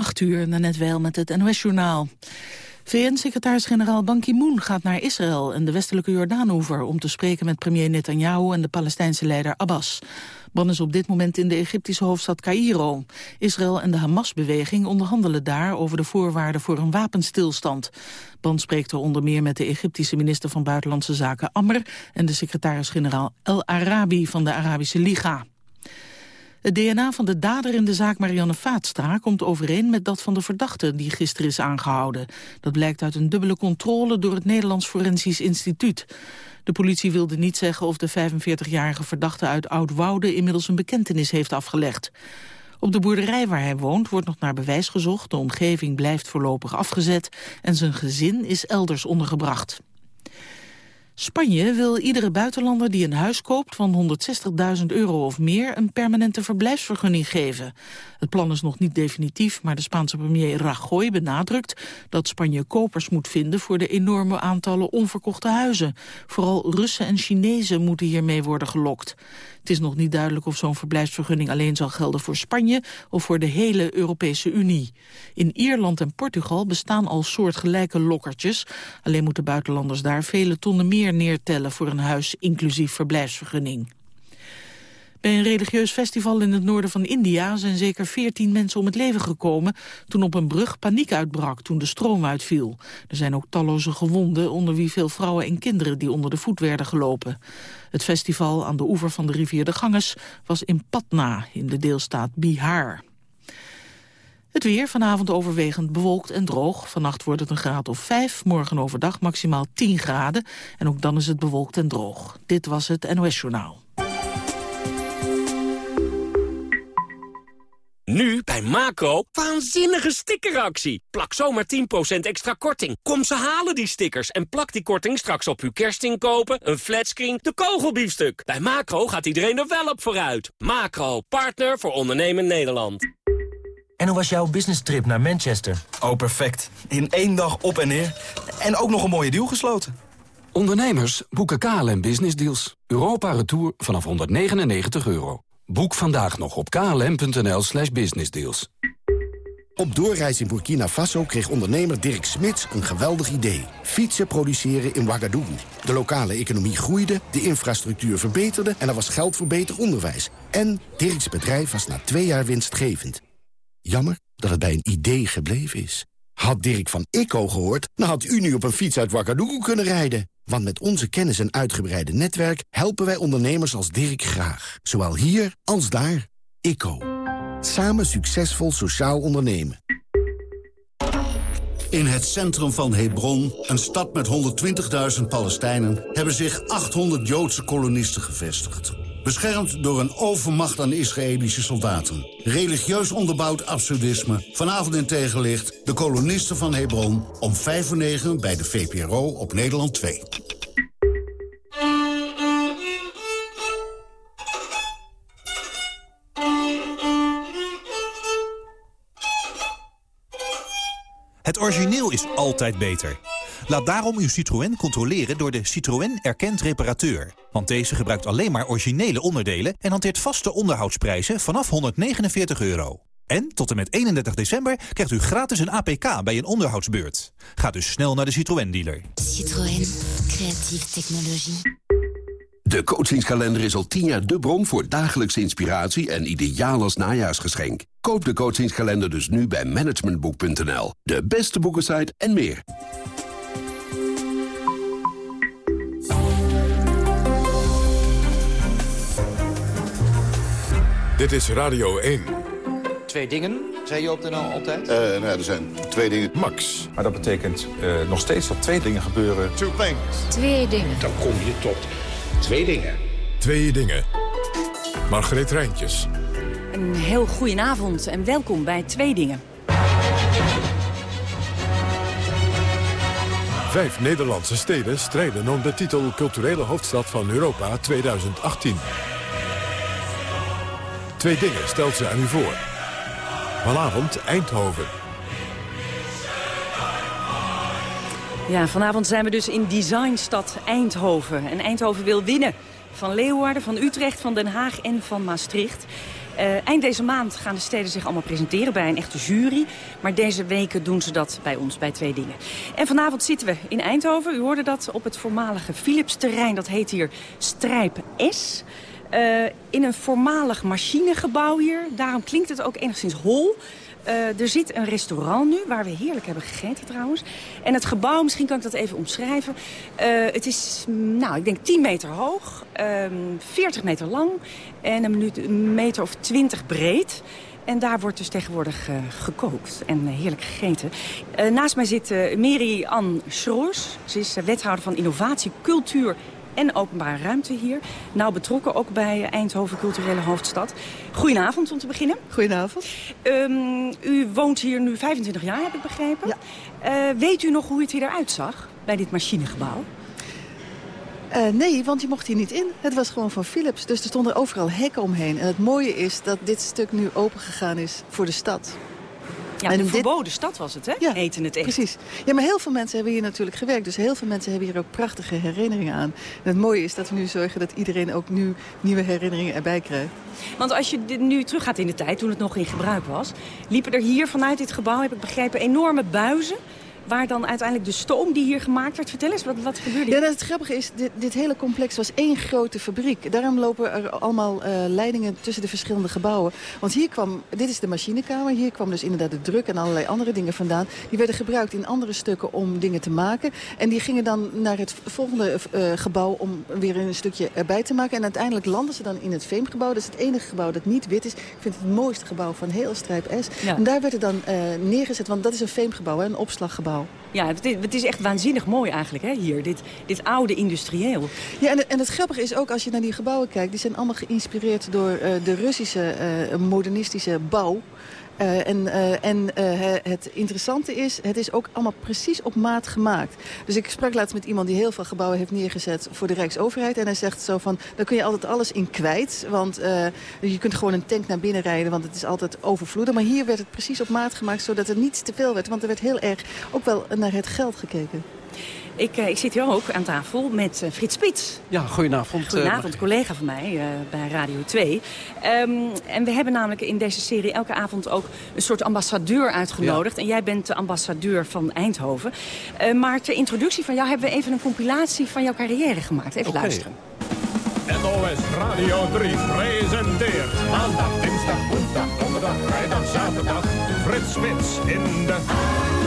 8 uur, net wel met het NOS-journaal. VN-secretaris-generaal Ban Ki-moon gaat naar Israël en de westelijke Jordaanoever... om te spreken met premier Netanyahu en de Palestijnse leider Abbas. Ban is op dit moment in de Egyptische hoofdstad Cairo. Israël en de Hamas-beweging onderhandelen daar over de voorwaarden voor een wapenstilstand. Ban spreekt er onder meer met de Egyptische minister van Buitenlandse Zaken Amr... en de secretaris-generaal El Arabi van de Arabische Liga. Het DNA van de dader in de zaak Marianne Vaatstra komt overeen met dat van de verdachte die gisteren is aangehouden. Dat blijkt uit een dubbele controle door het Nederlands Forensisch Instituut. De politie wilde niet zeggen of de 45-jarige verdachte uit Oud-Woude inmiddels een bekentenis heeft afgelegd. Op de boerderij waar hij woont wordt nog naar bewijs gezocht. De omgeving blijft voorlopig afgezet en zijn gezin is elders ondergebracht. Spanje wil iedere buitenlander die een huis koopt van 160.000 euro of meer een permanente verblijfsvergunning geven. Het plan is nog niet definitief, maar de Spaanse premier Rajoy benadrukt dat Spanje kopers moet vinden voor de enorme aantallen onverkochte huizen. Vooral Russen en Chinezen moeten hiermee worden gelokt. Het is nog niet duidelijk of zo'n verblijfsvergunning alleen zal gelden voor Spanje of voor de hele Europese Unie. In Ierland en Portugal bestaan al soortgelijke lokkertjes. Alleen moeten buitenlanders daar vele tonnen meer neertellen voor een huis inclusief verblijfsvergunning. Bij een religieus festival in het noorden van India zijn zeker veertien mensen om het leven gekomen toen op een brug paniek uitbrak toen de stroom uitviel. Er zijn ook talloze gewonden, onder wie veel vrouwen en kinderen die onder de voet werden gelopen. Het festival aan de oever van de rivier de Ganges was in Patna in de deelstaat Bihar. Het weer vanavond overwegend bewolkt en droog. Vannacht wordt het een graad of 5, morgen overdag maximaal 10 graden. En ook dan is het bewolkt en droog. Dit was het NOS Journaal. Nu bij Macro, waanzinnige stickeractie. Plak zomaar 10% extra korting. Kom ze halen die stickers en plak die korting straks op uw kerstinkopen, een flatscreen, de kogelbiefstuk. Bij Macro gaat iedereen er wel op vooruit. Macro, partner voor ondernemen Nederland. En hoe was jouw business trip naar Manchester? Oh, perfect. In één dag op en neer. En ook nog een mooie deal gesloten. Ondernemers boeken KLM Business Deals. Europa Retour vanaf 199 euro. Boek vandaag nog op klm.nl slash businessdeals. Op doorreis in Burkina Faso kreeg ondernemer Dirk Smits een geweldig idee. Fietsen produceren in Ouagadougou. De lokale economie groeide, de infrastructuur verbeterde... en er was geld voor beter onderwijs. En Dirks bedrijf was na twee jaar winstgevend. Jammer dat het bij een idee gebleven is. Had Dirk van ICO gehoord, dan had u nu op een fiets uit Ouagadougou kunnen rijden. Want met onze kennis en uitgebreide netwerk helpen wij ondernemers als Dirk graag. Zowel hier als daar. ICO. Samen succesvol sociaal ondernemen. In het centrum van Hebron, een stad met 120.000 Palestijnen... hebben zich 800 Joodse kolonisten gevestigd. Beschermd door een overmacht aan Israëlische soldaten. Religieus onderbouwd absurdisme. Vanavond in tegenlicht de kolonisten van Hebron om 5 voor 9 bij de VPRO op Nederland 2. Het origineel is altijd beter. Laat daarom uw Citroën controleren door de Citroën Erkend Reparateur. Want deze gebruikt alleen maar originele onderdelen... en hanteert vaste onderhoudsprijzen vanaf 149 euro. En tot en met 31 december krijgt u gratis een APK bij een onderhoudsbeurt. Ga dus snel naar de Citroën-dealer. Citroën. Creatieve technologie. De coachingskalender is al 10 jaar de bron voor dagelijkse inspiratie... en ideaal als najaarsgeschenk. Koop de coachingskalender dus nu bij managementboek.nl. De beste boekensite en meer. Dit is Radio 1. Twee dingen, zei je op de NL altijd? Uh, nou, er zijn twee dingen. Max. Maar dat betekent uh, nog steeds dat twee dingen gebeuren. Two things. Twee dingen. Dan kom je tot twee dingen. Twee dingen. Margreet Rijntjes. Een heel goedenavond en welkom bij Twee Dingen. Vijf Nederlandse steden strijden om de titel culturele hoofdstad van Europa 2018. Twee dingen stelt ze aan u voor. Vanavond Eindhoven. Ja, vanavond zijn we dus in designstad Eindhoven. En Eindhoven wil winnen van Leeuwarden, van Utrecht, van Den Haag en van Maastricht. Uh, eind deze maand gaan de steden zich allemaal presenteren bij een echte jury. Maar deze weken doen ze dat bij ons, bij twee dingen. En vanavond zitten we in Eindhoven. U hoorde dat op het voormalige Philips-terrein. Dat heet hier Strijp S. Uh, in een voormalig machinegebouw hier. Daarom klinkt het ook enigszins hol. Uh, er zit een restaurant nu, waar we heerlijk hebben gegeten trouwens. En het gebouw, misschien kan ik dat even omschrijven. Uh, het is, nou, ik denk 10 meter hoog, uh, ehm, 40 meter lang en een, meter of 20 breed. En daar wordt dus tegenwoordig gekookt en heerlijk gegeten. Naast mij zit Mary Ann Schroers. Ze is wethouder van innovatie, cultuur en openbare ruimte hier. Nou betrokken ook bij Eindhoven Culturele Hoofdstad. Goedenavond om te beginnen. Goedenavond. Um, u woont hier nu 25 jaar, heb ik begrepen. Ja. Uh, weet u nog hoe het hier eruit zag bij dit machinegebouw? Uh, nee, want je mocht hier niet in. Het was gewoon van Philips. Dus er stonden overal hekken omheen. En het mooie is dat dit stuk nu opengegaan is voor de stad. Ja, en de verboden stad was het, hè? Ja, Eten het echt. precies. Ja, maar heel veel mensen hebben hier natuurlijk gewerkt. Dus heel veel mensen hebben hier ook prachtige herinneringen aan. En het mooie is dat we nu zorgen dat iedereen ook nu nieuwe herinneringen erbij krijgt. Want als je nu teruggaat in de tijd, toen het nog in gebruik was... liepen er hier vanuit dit gebouw, heb ik begrepen, enorme buizen waar dan uiteindelijk de stoom die hier gemaakt werd... Vertel eens, wat, wat gebeurde hier? Ja, het grappige is, dit, dit, hele complex was één grote fabriek. Daarom lopen er allemaal uh, leidingen tussen de verschillende gebouwen. Want hier kwam, dit is de machinekamer, hier kwam dus inderdaad de druk... en allerlei andere dingen vandaan. Die werden gebruikt in andere stukken om dingen te maken. En die gingen dan naar het volgende uh, gebouw om weer een stukje erbij te maken. En uiteindelijk landen ze dan in het Veemgebouw. Dat is het enige gebouw dat niet wit is. Ik vind het het mooiste gebouw van heel Strijp S. Ja. En daar werd het dan uh, neergezet, want dat is een Veemgebouw, hè, een opslaggebouw. Ja, het is, het is, echt waanzinnig mooi eigenlijk, hè, hier. Dit, dit oude industrieel. Ja, en, en het grappige is ook als je naar die gebouwen kijkt... die zijn allemaal geïnspireerd door uh, de Russische uh, modernistische bouw. Uh, en uh, en uh, het interessante is, het is ook allemaal precies op maat gemaakt. Dus ik sprak laatst met iemand die heel veel gebouwen heeft neergezet voor de Rijksoverheid. En hij zegt zo van, daar kun je altijd alles in kwijt. Want je kunt gewoon een tank naar binnen rijden, want het is altijd overvloedig. Maar hier werd het precies op maat gemaakt, zodat er niets te veel werd. Want er werd heel erg ook wel naar het geld gekeken. Ik, uh, ik, zit hier ook aan tafel met uh, Frits Spits. Ja, goedenavond. Goedenavond, collega van mij uh, bij Radio 2. Um, en we hebben namelijk in deze serie elke avond ook een soort ambassadeur uitgenodigd. Ja. En jij bent de ambassadeur van Eindhoven. maar ter introductie van jou hebben we even een compilatie van jouw carrière gemaakt. Even okay. luisteren. NOS Radio 3 presenteert maandag, dinsdag, woensdag, donderdag, vrijdag, zaterdag... Frits Spits in de...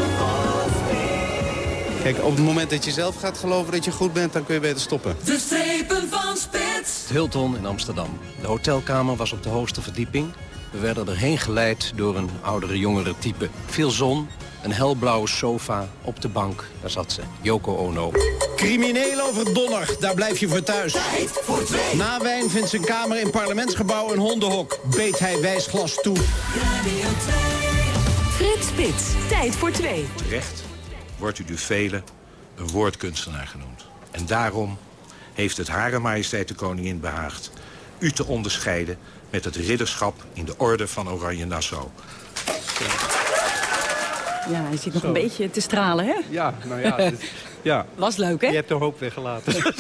Kijk, op het moment dat je zelf gaat geloven dat je goed bent, dan kun je beter stoppen. De strepen van Spits. Het Hilton in Amsterdam. De hotelkamer was op de hoogste verdieping. We werden erheen geleid door een oudere, jongere type. Veel zon, een helblauwe sofa op de bank. Daar zat ze, Yoko Ono. Crimineel overdonner, daar blijf je voor thuis. Tijd voor twee. Na wijn vindt zijn kamer in parlementsgebouw een hondenhok. Beet hij wijsglas toe. Radio 2. Frits Spits, tijd voor twee. Terecht wordt u door velen een woordkunstenaar genoemd. En daarom heeft het Hare Majesteit de Koningin behaagd... u te onderscheiden met het ridderschap in de Orde van Oranje Nassau. Ja, hij zit nog Zo. een beetje te stralen, hè? Ja, nou ja. Dit, ja. Was leuk, hè? Je hebt de hoop weggelaten.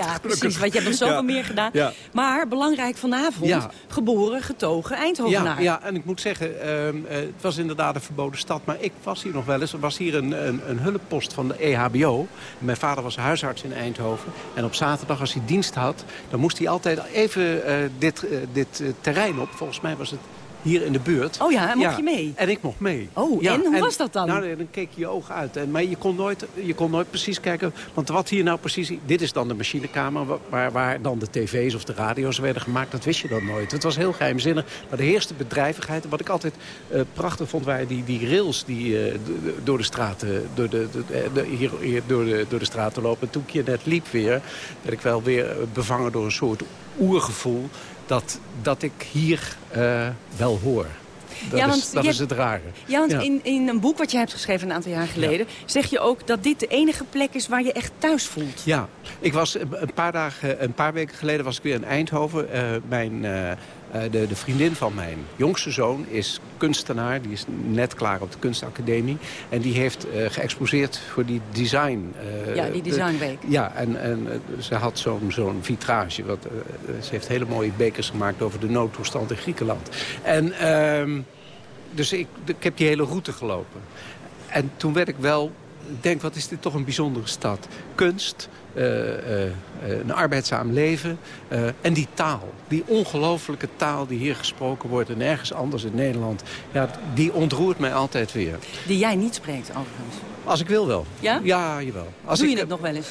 ja, precies, want je hebt nog zoveel ja. meer gedaan. Ja. Maar belangrijk vanavond, ja. geboren, getogen Eindhovenaar. Ja, ja, en ik moet zeggen, uh, het was inderdaad een verboden stad. Maar ik was hier nog wel eens. Er was hier een, een, een hulppost van de EHBO. Mijn vader was huisarts in Eindhoven. En op zaterdag, als hij dienst had, dan moest hij altijd even uh, dit, uh, dit terrein op. Volgens mij was het hier in de buurt. Oh ja, en mocht ja. je mee? En ik mocht mee. Oh, ja, en hoe en, was dat dan? Nou, dan keek je je ogen uit. En, maar je kon, nooit, je kon nooit precies kijken. Want wat hier nou precies... Dit is dan de machinekamer waar, waar dan de tv's of de radio's werden gemaakt. Dat wist je dan nooit. Het was heel geheimzinnig. Maar de eerste bedrijvigheid. Wat ik altijd uh, prachtig vond, waren die, die rails die uh, door de straten... Door de, de, de, hier, hier door, de, door de straten lopen. En toen ik hier net liep weer... werd ik wel weer bevangen door een soort oergevoel dat, dat ik hier uh, wel hoor. Dat, ja, is, dat je, is het rare. Ja, want ja. In, in een boek wat je hebt geschreven een aantal jaar geleden... Ja. zeg je ook dat dit de enige plek is waar je echt thuis voelt. Ja, ik was een paar, dagen, een paar weken geleden was ik weer in Eindhoven. Uh, mijn, uh, Eh, de, de vriendin van mijn jongste zoon is kunstenaar. Die is net klaar op de kunstacademie. En die heeft uh, geëxposeerd voor die design... Uh, ja, die designweek. ja, en, en ze had zo'n zo'n vitrage. Wat, ze heeft hele mooie bekers gemaakt over de noodtoestand in Griekenland. En... Ehm, dus ik, ik heb die hele route gelopen. En toen werd ik wel denk, wat is dit toch een bijzondere stad. Kunst, uh, uh, een arbeidzaam leven en die taal. Die ongelofelijke taal die hier gesproken wordt en ergens anders in Nederland. Ja, die ontroert mij altijd weer. Die jij niet spreekt overigens? Als ik wil wel. Ja? Ja, jawel. Als Doe je ik, het nog wel eens?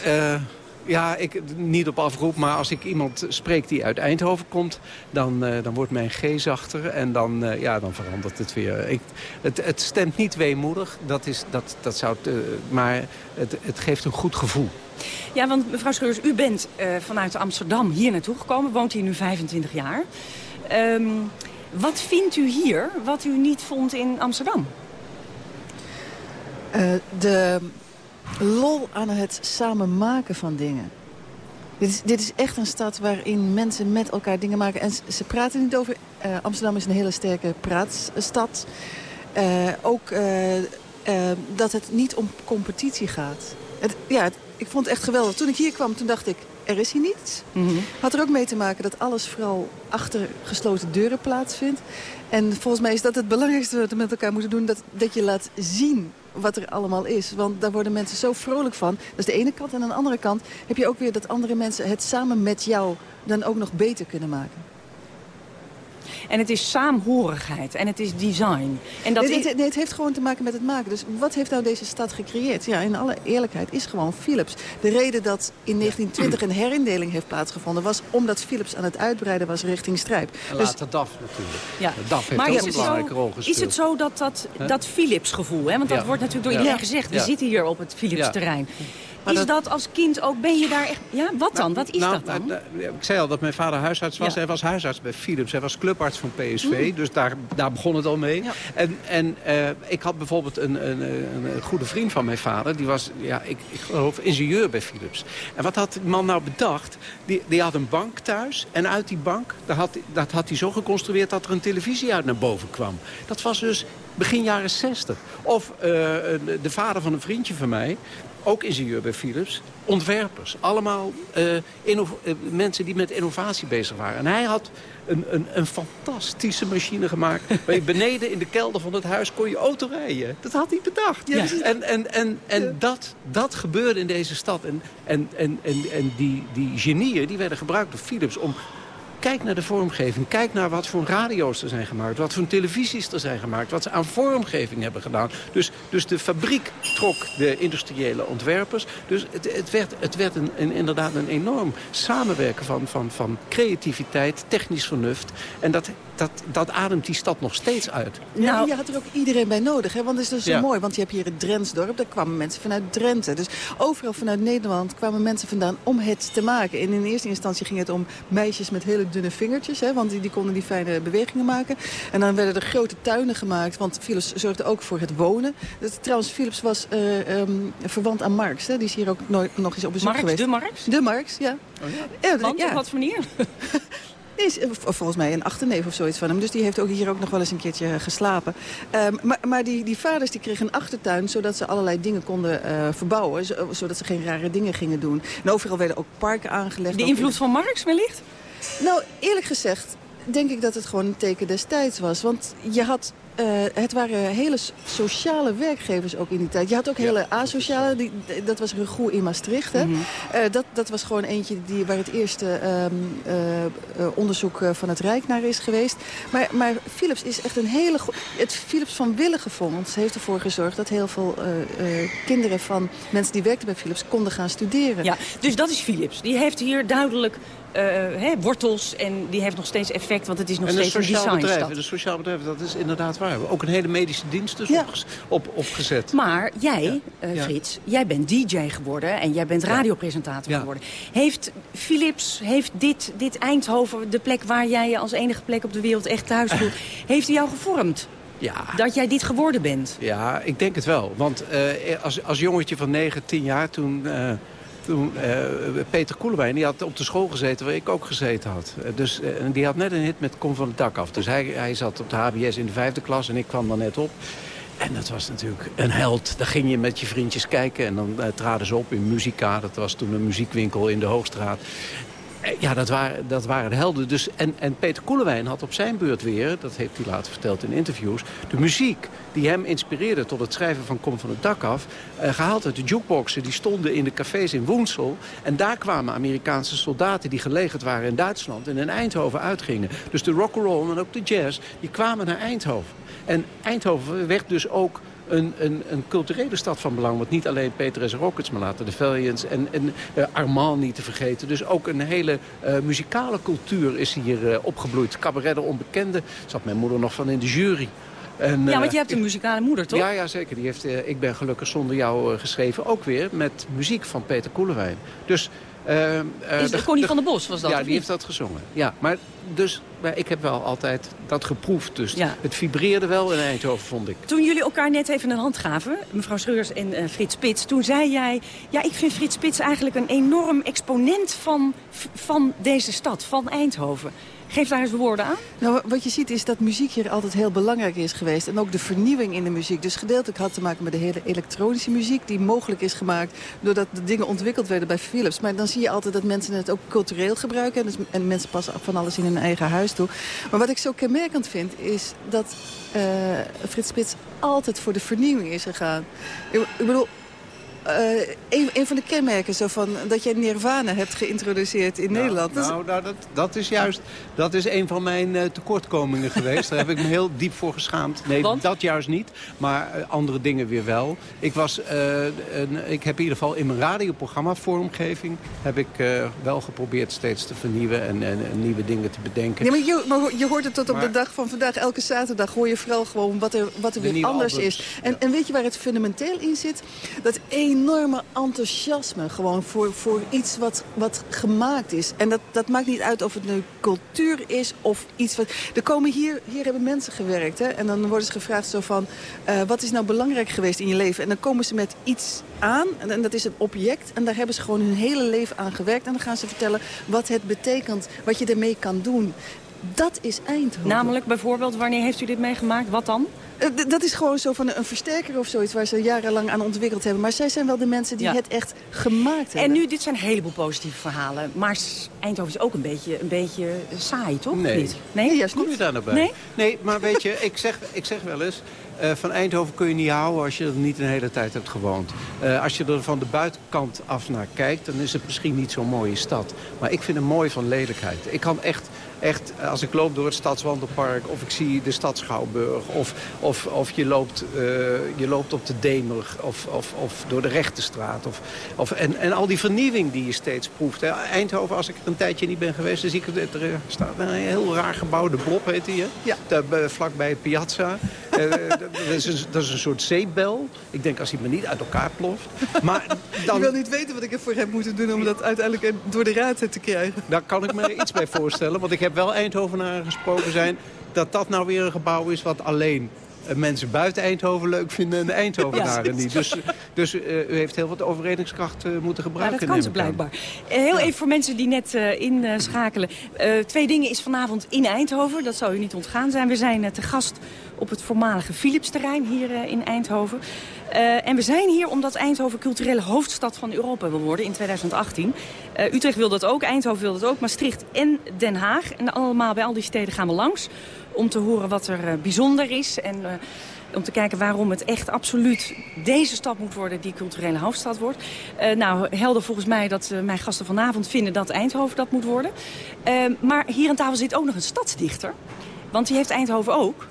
Ja, ik, niet op afroep, maar als ik iemand spreek die uit Eindhoven komt... dan, uh, dan wordt mijn G zachter en dan, uh, ja, dan verandert het weer. Ik, het, het stemt niet weemoedig, dat is, dat, dat zou het, uh, maar het, het geeft een goed gevoel. Ja, want mevrouw Scheurs, u bent vanuit Amsterdam hier naartoe gekomen. Woont hier nu 25 jaar. Um, wat vindt u hier wat u niet vond in Amsterdam? de lol aan het samen maken van dingen. Dit is, dit is echt een stad waarin mensen met elkaar dingen maken. En ze praten niet over... Uh, Amsterdam is een hele sterke praatstad. Uh, ook uh, dat het niet om competitie gaat. Het, ja, het, ik vond het echt geweldig. Toen ik hier kwam, toen dacht ik, er is hier niets. Mm -hmm. Had er ook mee te maken dat alles vooral achter gesloten deuren plaatsvindt. En volgens mij is dat het belangrijkste wat we met elkaar moeten doen. Dat, dat je laat zien wat er allemaal is. Want daar worden mensen zo vrolijk van. Dat is de ene kant. En aan de andere kant heb je ook weer dat andere mensen het samen met jou dan ook nog beter kunnen maken. En het is saamhorigheid en het is design. En dat nee, nee, het heeft gewoon te maken met het maken. Dus wat heeft nou deze stad gecreëerd? Ja, in alle eerlijkheid is gewoon Philips. De reden dat in 1920 een herindeling heeft plaatsgevonden... was omdat Philips aan het uitbreiden was richting Strijp. En dus... later DAF natuurlijk. Ja. DAF heeft maar ook een belangrijke rol gespeeld. Is het zo dat dat, dat Philips gevoel... Hè? want dat ja. wordt natuurlijk door iedereen gezegd... we zitten hier op het Philips terrein... Maar is dat... dat... als kind ook, ben je daar echt... Ja, wat dan? Wat is nou, dat dan? Nou, ik zei al dat mijn vader huisarts was. Ja. Hij was huisarts bij Philips. Hij was clubarts van PSV. Mm. Dus daar, daar begon het al mee. Ja. En, en uh, ik had bijvoorbeeld een, een, een, goede vriend van mijn vader. Die was, ja, ik, ik geloof, ingenieur bij Philips. En wat had die man nou bedacht? Die, die had een bank thuis. En uit die bank, dat had, dat had hij zo geconstrueerd... dat er een televisie uit naar boven kwam. Dat was dus begin jaren 60. Of uh, de vader van een vriendje van mij ook ingenieur bij Philips, ontwerpers. Allemaal uh, uh, mensen die met innovatie bezig waren. En hij had een, een, een fantastische machine gemaakt... waar je beneden in de kelder van het huis kon je auto rijden. Dat had hij bedacht. Ja. En, en, en, en ja. dat, dat gebeurde in deze stad. En, en, en, en, en die, die genieën die werden gebruikt door Philips... om Kijk naar de vormgeving. Kijk naar wat voor radio's er zijn gemaakt. Wat voor televisies er zijn gemaakt. Wat ze aan vormgeving hebben gedaan. Dus, dus de fabriek trok de industriële ontwerpers. Dus het, het werd, het werd een, inderdaad een enorm samenwerken van, van, van creativiteit, technisch vernuft. En dat, dat, dat ademt die stad nog steeds uit. Nou, je had er ook iedereen bij nodig. Hè? Want het is dus zo ja. mooi. Want je hebt hier het Drentsdorp. Daar kwamen mensen vanuit Drenthe. Dus overal vanuit Nederland kwamen mensen vandaan om het te maken. En in eerste instantie ging het om meisjes met hele dunne vingertjes. Hè? Want die, die konden die fijne bewegingen maken. En dan werden er grote tuinen gemaakt. Want Philips zorgde ook voor het wonen. Dat, trouwens, Philips was uh, um, verwant aan Marx. Hè? Die is hier ook nooit, nog eens op bezoek Marx, geweest. De Marx? De Marx, ja. Oh, ja. ja Want, ja. op wat voor manier? is volgens mij een achterneef of zoiets van hem. Dus die heeft ook hier ook nog wel eens een keertje geslapen. Um, maar maar die, die vaders die kregen een achtertuin... zodat ze allerlei dingen konden uh, verbouwen. Zodat ze geen rare dingen gingen doen. En overal werden ook parken aangelegd. De invloed van Marx wellicht? Nou, eerlijk gezegd denk ik dat het gewoon een teken destijds was. Want je had uh, het waren hele sociale werkgevers ook in die tijd. Je had ook hele asociale, die, dat was Regoe in Maastricht. Hè? Mm -hmm. uh, dat, dat was gewoon eentje die, waar het eerste um, uh, onderzoek van het Rijk naar is geweest. Maar, maar Philips is echt een hele Het Philips van Willigenfonds heeft ervoor gezorgd... dat heel veel kinderen van mensen die werkten bij Philips konden gaan studeren. Ja, dus dat is Philips. Die heeft hier duidelijk uh, hè, wortels en die heeft nog steeds effect, want het is nog en steeds een designstad. De sociaal bedrijf, dat is inderdaad waar. Ook een hele medische dienst dus ja. op, opgezet. Maar jij, ja. uh, Frits, ja. jij bent DJ geworden en jij bent radiopresentator geworden. Heeft Philips, heeft dit, dit Eindhoven, de plek waar jij je als enige plek op de wereld echt thuis voelt, heeft hij jou gevormd? Ja. Dat jij dit geworden bent? Ja, ik denk het wel. Want uh, als, als jongetje van 9, 10 jaar toen toen eh, Peter Koelewijn, die had op de school gezeten waar ik ook gezeten had. Eh, dus, eh, die had net een hit met Kom van het dak af. Dus hij, hij zat op de HBS in de vijfde klas en ik kwam dan net op. En dat was natuurlijk een held. Daar ging je met je vriendjes kijken en dan traden ze op in Muzika. Dat was toen een muziekwinkel in de Hoogstraat. Ja, dat waren, dat waren de helden. Dus, en, en Peter Koelewijn had op zijn beurt weer, dat heeft hij later verteld in interviews... de muziek die hem inspireerde tot het schrijven van Kom van het dak af... Eh, gehaald uit de jukeboxen, die stonden in de cafés in Woensel. En daar kwamen Amerikaanse soldaten die gelegerd waren in Duitsland... en in Eindhoven uitgingen. Dus de rock'n'roll en ook de jazz, die kwamen naar Eindhoven. En Eindhoven werd dus ook een, een, een, culturele stad van belang. Want niet alleen Peter S. Rockets, maar later de Valiants en, en uh, Armand niet te vergeten. Dus ook een hele uh, muzikale cultuur is hier uh, opgebloeid. Cabaret de Onbekende zat mijn moeder nog van in de jury. En, ja, want je hebt een muzikale moeder, toch? Ja, ja zeker. Die heeft Ik ben gelukkig zonder jou geschreven. Ook weer met muziek van Peter Koelewijn. Dus uh, is de, Connie van der Bos was dat? Ja, die heeft dat gezongen. Ja, maar dus maar ik heb wel altijd dat geproefd. Dus ja. het vibreerde wel in Eindhoven, vond ik. Toen jullie elkaar net even een hand gaven, mevrouw Schreurs en uh, Frits Spits... toen zei jij, ja, ik vind Frits Spits eigenlijk een enorm exponent van, van deze stad, van Eindhoven. Geef daar eens woorden aan. Nou, wat je ziet is dat muziek hier altijd heel belangrijk is geweest. En ook de vernieuwing in de muziek. Dus gedeeltelijk had te maken met de hele elektronische muziek... die mogelijk is gemaakt doordat de dingen ontwikkeld werden bij Philips. Maar dan zie je altijd dat mensen het ook cultureel gebruiken. Dus, en mensen passen van alles in hun eigen huis toe. Maar wat ik zo kenmerkend vind is dat uh, Frits Spits altijd voor de vernieuwing is gegaan. Ik bedoel, uh, een, een, van de kenmerken zo van, dat jij Nirvana hebt geïntroduceerd in nou, Nederland. Nou, nou dat, dat is juist dat is een van mijn uh, tekortkomingen geweest. Daar heb ik me heel diep voor geschaamd. Nee, dat juist niet, maar uh, andere dingen weer wel. Ik, was, een, ik heb in ieder geval in mijn radioprogramma Vormgeving... heb ik wel geprobeerd steeds te vernieuwen en, en, en, nieuwe dingen te bedenken. Ja, maar, je, maar je hoort het tot op maar, de dag van vandaag. Elke zaterdag hoor je vooral gewoon wat er, wat er weer anders albums. is. En, ja. en weet je waar het fundamenteel in zit? Dat één enorme enthousiasme gewoon voor, voor iets wat, wat gemaakt is. En dat, dat maakt niet uit of het nu cultuur is of iets wat... Er komen hier, hier hebben mensen gewerkt hè? en dan worden ze gevraagd zo van... Uh, wat is nou belangrijk geweest in je leven? En dan komen ze met iets aan en, en dat is een object. En daar hebben ze gewoon hun hele leven aan gewerkt. En dan gaan ze vertellen wat het betekent, wat je ermee kan doen. Dat is Eindhoven. Namelijk bijvoorbeeld, wanneer heeft u dit meegemaakt? Wat dan? Uh, dat is gewoon zo van een versterker of zoiets waar ze jarenlang aan ontwikkeld hebben. Maar zij zijn wel de mensen die ja. het echt gemaakt hebben. En nu, dit zijn een heleboel positieve verhalen. Maar Eindhoven is ook een beetje, een beetje saai, toch? Nee. Niet? Nee, nee juist Kom je daar naar bij? Nee? nee, maar weet je, ik zeg, ik zeg wel eens... Uh, van Eindhoven kun je niet houden als je er niet een hele tijd hebt gewoond. Uh, als je er van de buitenkant af naar kijkt, dan is het misschien niet zo'n mooie stad. Maar ik vind het mooi van lelijkheid. Ik kan echt echt, als ik loop door het Stadswandelpark... of ik zie de Stad Schouwburg... of, of, of je, loopt, uh, je loopt op de Demer of, of, of door de Rechtenstraat. Of, of, en, en al die vernieuwing die je steeds proeft. Hè. Eindhoven, als ik er een tijdje niet ben geweest... dan zie ik er, er staat een heel raar gebouw. De Blob heet die, hè? Ja. Daar, vlakbij het Piazza. uh, dat, is een, dat is een soort zeepbel. Ik denk als hij me niet uit elkaar ploft. Maar dan... Je wil niet weten wat ik ervoor heb moeten doen... om dat uiteindelijk door de raad te krijgen. Daar kan ik me iets bij voorstellen. Want ik heb heb wel Eindhovenaren gesproken zijn... dat dat nou weer een gebouw is wat alleen mensen buiten Eindhoven leuk vinden en de Eindhovenaren ja, niet. Dus, dus uh, u heeft heel wat overredingskracht uh, moeten gebruiken. Ja, dat kan ze blijkbaar. Heel even voor mensen die net inschakelen. twee dingen is vanavond in Eindhoven. Dat zou u niet ontgaan zijn. We zijn te gast op het voormalige Philipsterrein hier in Eindhoven. Uh, en we zijn hier omdat Eindhoven culturele hoofdstad van Europa wil worden in 2018. Uh, Utrecht wil dat ook, Eindhoven wil dat ook, Maastricht en Den Haag. En allemaal bij al die steden gaan we langs om te horen wat er uh, bijzonder is. En om te kijken waarom het echt absoluut deze stad moet worden die culturele hoofdstad wordt. nou, helder volgens mij dat mijn gasten vanavond vinden dat Eindhoven dat moet worden. maar hier aan tafel zit ook nog een stadsdichter. Want die heeft Eindhoven ook.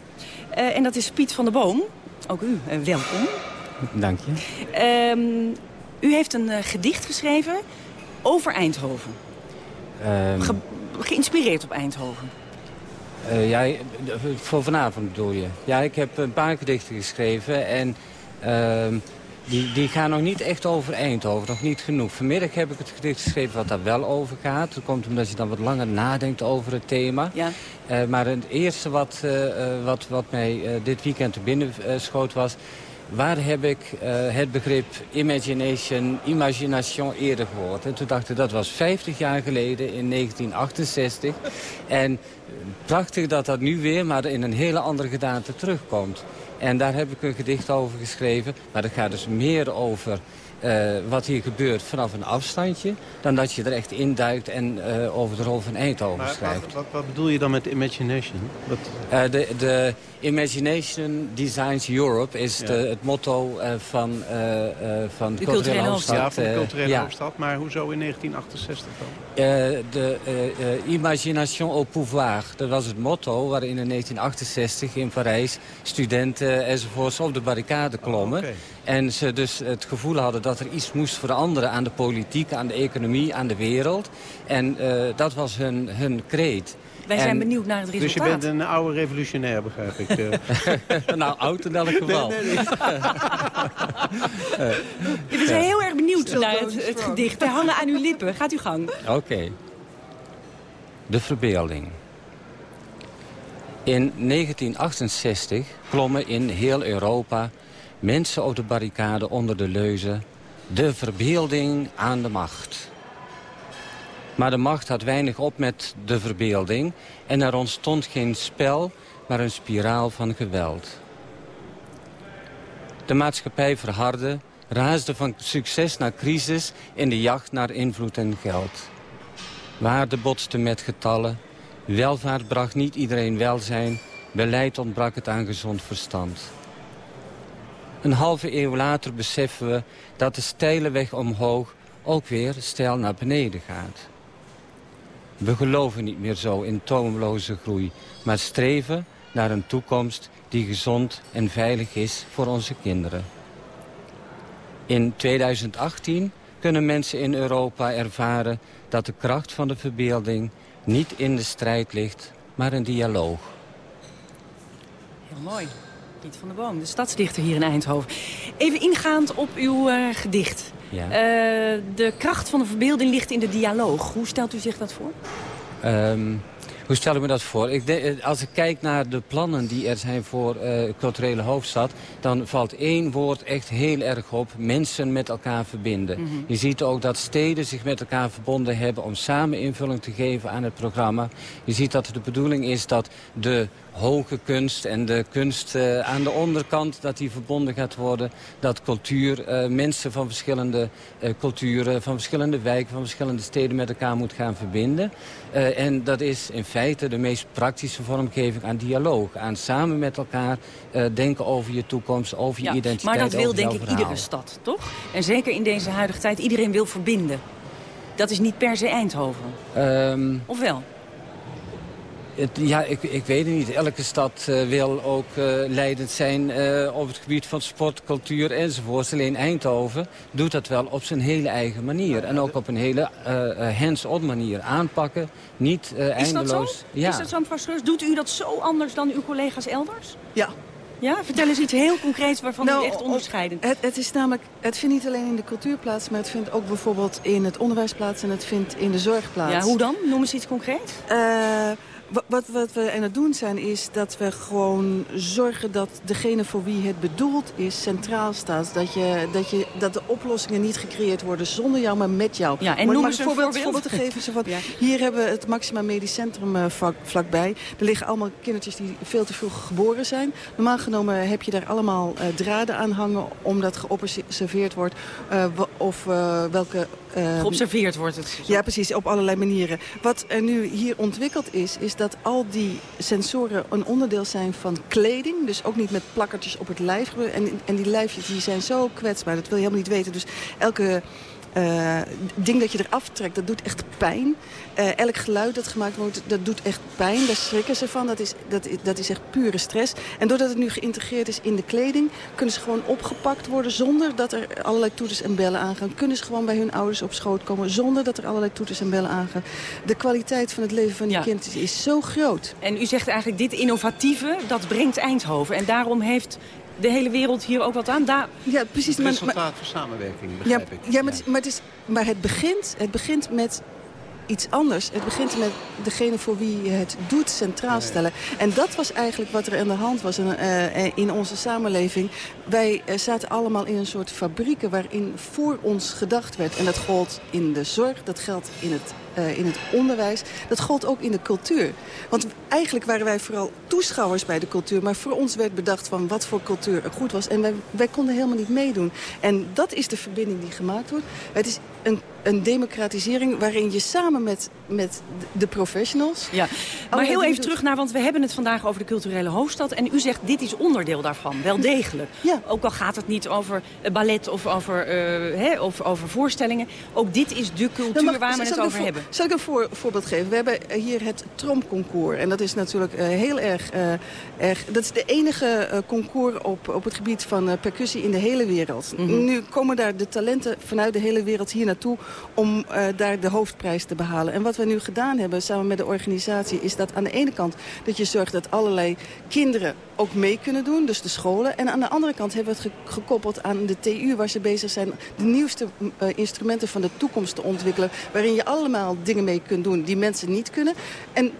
en dat is Piet van der Boom. Ook u, welkom. Dank je. Um, u heeft een gedicht geschreven over Eindhoven. Ge geïnspireerd op Eindhoven. Uh, ja, voor vanavond bedoel je. Ja, ik heb een paar gedichten geschreven en uh, die, die gaan nog niet echt over Eindhoven, nog niet genoeg. Vanmiddag heb ik het gedicht geschreven wat daar wel over gaat. Dat komt omdat je dan wat langer nadenkt over het thema. Ja. Uh, maar het eerste wat, wat, wat mij dit weekend te binnen schoot was waar heb ik eh, het begrip imagination, imagination eerder gehoord? En toen dacht ik, dat was 50 jaar geleden in 1968. En prachtig dat dat nu weer, maar in een hele andere gedaante terugkomt. En daar heb ik een gedicht over geschreven. Maar dat gaat dus meer over uh, wat hier gebeurt vanaf een afstandje... dan dat je er echt induikt en uh, over de rol van Eindhoven schrijft. Wat, wat, wat, bedoel je dan met imagination? Wat... Uh, de, de, Imagination Designs Europe is ja. de, het motto van, van de, culturele hoofdstad. Ja, van de culturele ja. hoofdstad. Maar hoezo in 1968 dan? de Imagination au pouvoir. Dat was het motto waarin in 1968 in Parijs studenten enzovoorts op de barricade klommen. Oh, okay. En ze dus het gevoel hadden dat er iets moest veranderen aan de politiek, aan de economie, aan de wereld. En uh, dat was hun, hun kreet. Wij en... zijn benieuwd naar het resultaat. Dus je bent een oude revolutionair, begrijp ik. nou, oud in elk geval. Nee, nee, nee. we zijn heel erg benieuwd naar het, het gedicht. We hangen aan uw lippen. Gaat uw gang. Oké. Okay. De verbeelding. In 1968 klommen in heel Europa mensen op de barricade onder de leuze... de verbeelding aan de macht. Maar de macht had weinig op met de verbeelding... en er ontstond geen spel, maar een spiraal van geweld. De maatschappij verhardde, raasde van succes naar crisis... in de jacht naar invloed en geld. Waarde botste met getallen, welvaart bracht niet iedereen welzijn... beleid ontbrak het aan gezond verstand. Een halve eeuw later beseffen we dat de steile weg omhoog ook weer steil naar beneden gaat. We geloven niet meer zo in toomloze groei, maar streven naar een toekomst die gezond en veilig is voor onze kinderen. In 2018 kunnen mensen in Europa ervaren dat de kracht van de verbeelding niet in de strijd ligt, maar in dialoog. Heel mooi. Piet van der Boom, de stadsdichter hier in Eindhoven. Even ingaand op uw uh, gedicht. Ja. Uh, de kracht van de verbeelding ligt in de dialoog. Hoe stelt u zich dat voor? Um, hoe stel ik me dat voor? Ik denk, als ik kijk naar de plannen die er zijn voor uh, culturele hoofdstad... dan valt één woord echt heel erg op. Mensen met elkaar verbinden. Mm -hmm. Je ziet ook dat steden zich met elkaar verbonden hebben... om samen invulling te geven aan het programma. Je ziet dat het de bedoeling is dat de hoge kunst en de kunst uh, aan de onderkant... dat die verbonden gaat worden. Dat cultuur, uh, mensen van verschillende uh, culturen... van verschillende wijken, van verschillende steden met elkaar moet gaan verbinden. en dat is in feite de meest praktische vormgeving aan dialoog. Aan samen met elkaar denken over je toekomst, over je ja, identiteit. Maar dat wil denk ik verhaal. iedere stad, toch? En zeker in deze huidige tijd, iedereen wil verbinden. Dat is niet per se Eindhoven. Um, of wel? Het, ja, ik, ik weet het niet. Elke stad uh, wil ook uh, leidend zijn uh, op het gebied van sport, cultuur enzovoort. Alleen Eindhoven doet dat wel op zijn hele eigen manier. En ook op een hele hands-on manier aanpakken. Niet eindeloos. Is dat zo? Ja. Is dat zo, mevrouw Schreus? Doet u dat zo anders dan uw collega's elders? Ja. Ja? Vertel eens iets heel concreets waarvan nou, u echt onderscheidend het, het is namelijk, het vindt niet alleen in de cultuur plaats... maar het vindt ook bijvoorbeeld in het onderwijs plaats... en het vindt in de zorg plaats. Ja, hoe dan? Noem eens iets concreets. Wat, wat we aan het doen zijn is dat we gewoon zorgen dat degene voor wie het bedoeld is centraal staat. Dat, je, dat, je, dat de oplossingen niet gecreëerd worden zonder jou, maar met jou. Ja, en noem maar eens een voorbeeld, voorbeeld. voorbeeld te geven. Zo van, ja. Hier hebben we het Maxima Medisch Centrum uh, vlak, vlakbij. Er liggen allemaal kindertjes die veel te vroeg geboren zijn. Normaal genomen heb je daar allemaal uh, draden aan hangen omdat geobserveerd wordt. Uh, of welke... geobserveerd wordt het. Ja, precies. Op allerlei manieren. Wat er nu hier ontwikkeld is, is dat al die sensoren een onderdeel zijn van kleding. Dus ook niet met plakkertjes op het lijf. En, en die lijfjes die zijn zo kwetsbaar, dat wil je helemaal niet weten. Dus elke uh, ding dat je eraf trekt, dat doet echt pijn. Uh, elk geluid dat gemaakt wordt, dat doet echt pijn. Daar schrikken ze van. Dat is, dat, dat is echt pure stress. En doordat het nu geïntegreerd is in de kleding... kunnen ze gewoon opgepakt worden zonder dat er allerlei toeters en bellen aangaan. Kunnen ze gewoon bij hun ouders op schoot komen... zonder dat er allerlei toeters en bellen aangaan. De kwaliteit van het leven van die ja. kinderen is zo groot. En u zegt eigenlijk, dit innovatieve, dat brengt Eindhoven. En daarom heeft de hele wereld hier ook wat aan. Daar... Ja, precies. Het resultaat maar, van samenwerking, begrijp ja, ik. Ja, maar, het, is, maar, het, is, maar het, begint, het begint met iets anders. Het begint met degene voor wie je het doet centraal stellen. En dat was eigenlijk wat er aan de hand was in, eh, in onze samenleving. Wij eh, zaten allemaal in een soort fabrieken waarin voor ons gedacht werd. En dat gold in de zorg, dat geldt in het eh, in het onderwijs. Dat gold ook in de cultuur. Want eigenlijk waren wij vooral toeschouwers bij de cultuur. Maar voor ons werd bedacht van wat voor cultuur er goed was. En wij, wij konden helemaal niet meedoen. En dat is de verbinding die gemaakt wordt. Het is een, een democratisering waarin je samen met, met de professionals... Ja, maar heel even terug naar, want we hebben het vandaag over de culturele hoofdstad. En u zegt, dit is onderdeel daarvan, wel degelijk. Ja. Ook al gaat het niet over eh, ballet of over, uh, hè, of over voorstellingen. Ook dit is de cultuur waar we het over hebben. Zal ik een voor, voorbeeld geven? We hebben hier het Tromconcours. En dat is natuurlijk uh, heel erg, uh, erg... Dat is de enige concours op, op het gebied van percussie in de hele wereld. Mm -hmm. Nu komen daar de talenten vanuit de hele wereld hier naartoe... om daar de hoofdprijs te behalen. En wat we nu gedaan hebben samen met de organisatie... is dat aan de ene kant dat je zorgt dat allerlei kinderen ook mee kunnen doen, dus de scholen. En aan de andere kant hebben we het ge gekoppeld aan de TU... waar ze bezig zijn de nieuwste uh, instrumenten van de toekomst te ontwikkelen... waarin je allemaal dingen mee kunt doen die mensen niet kunnen. En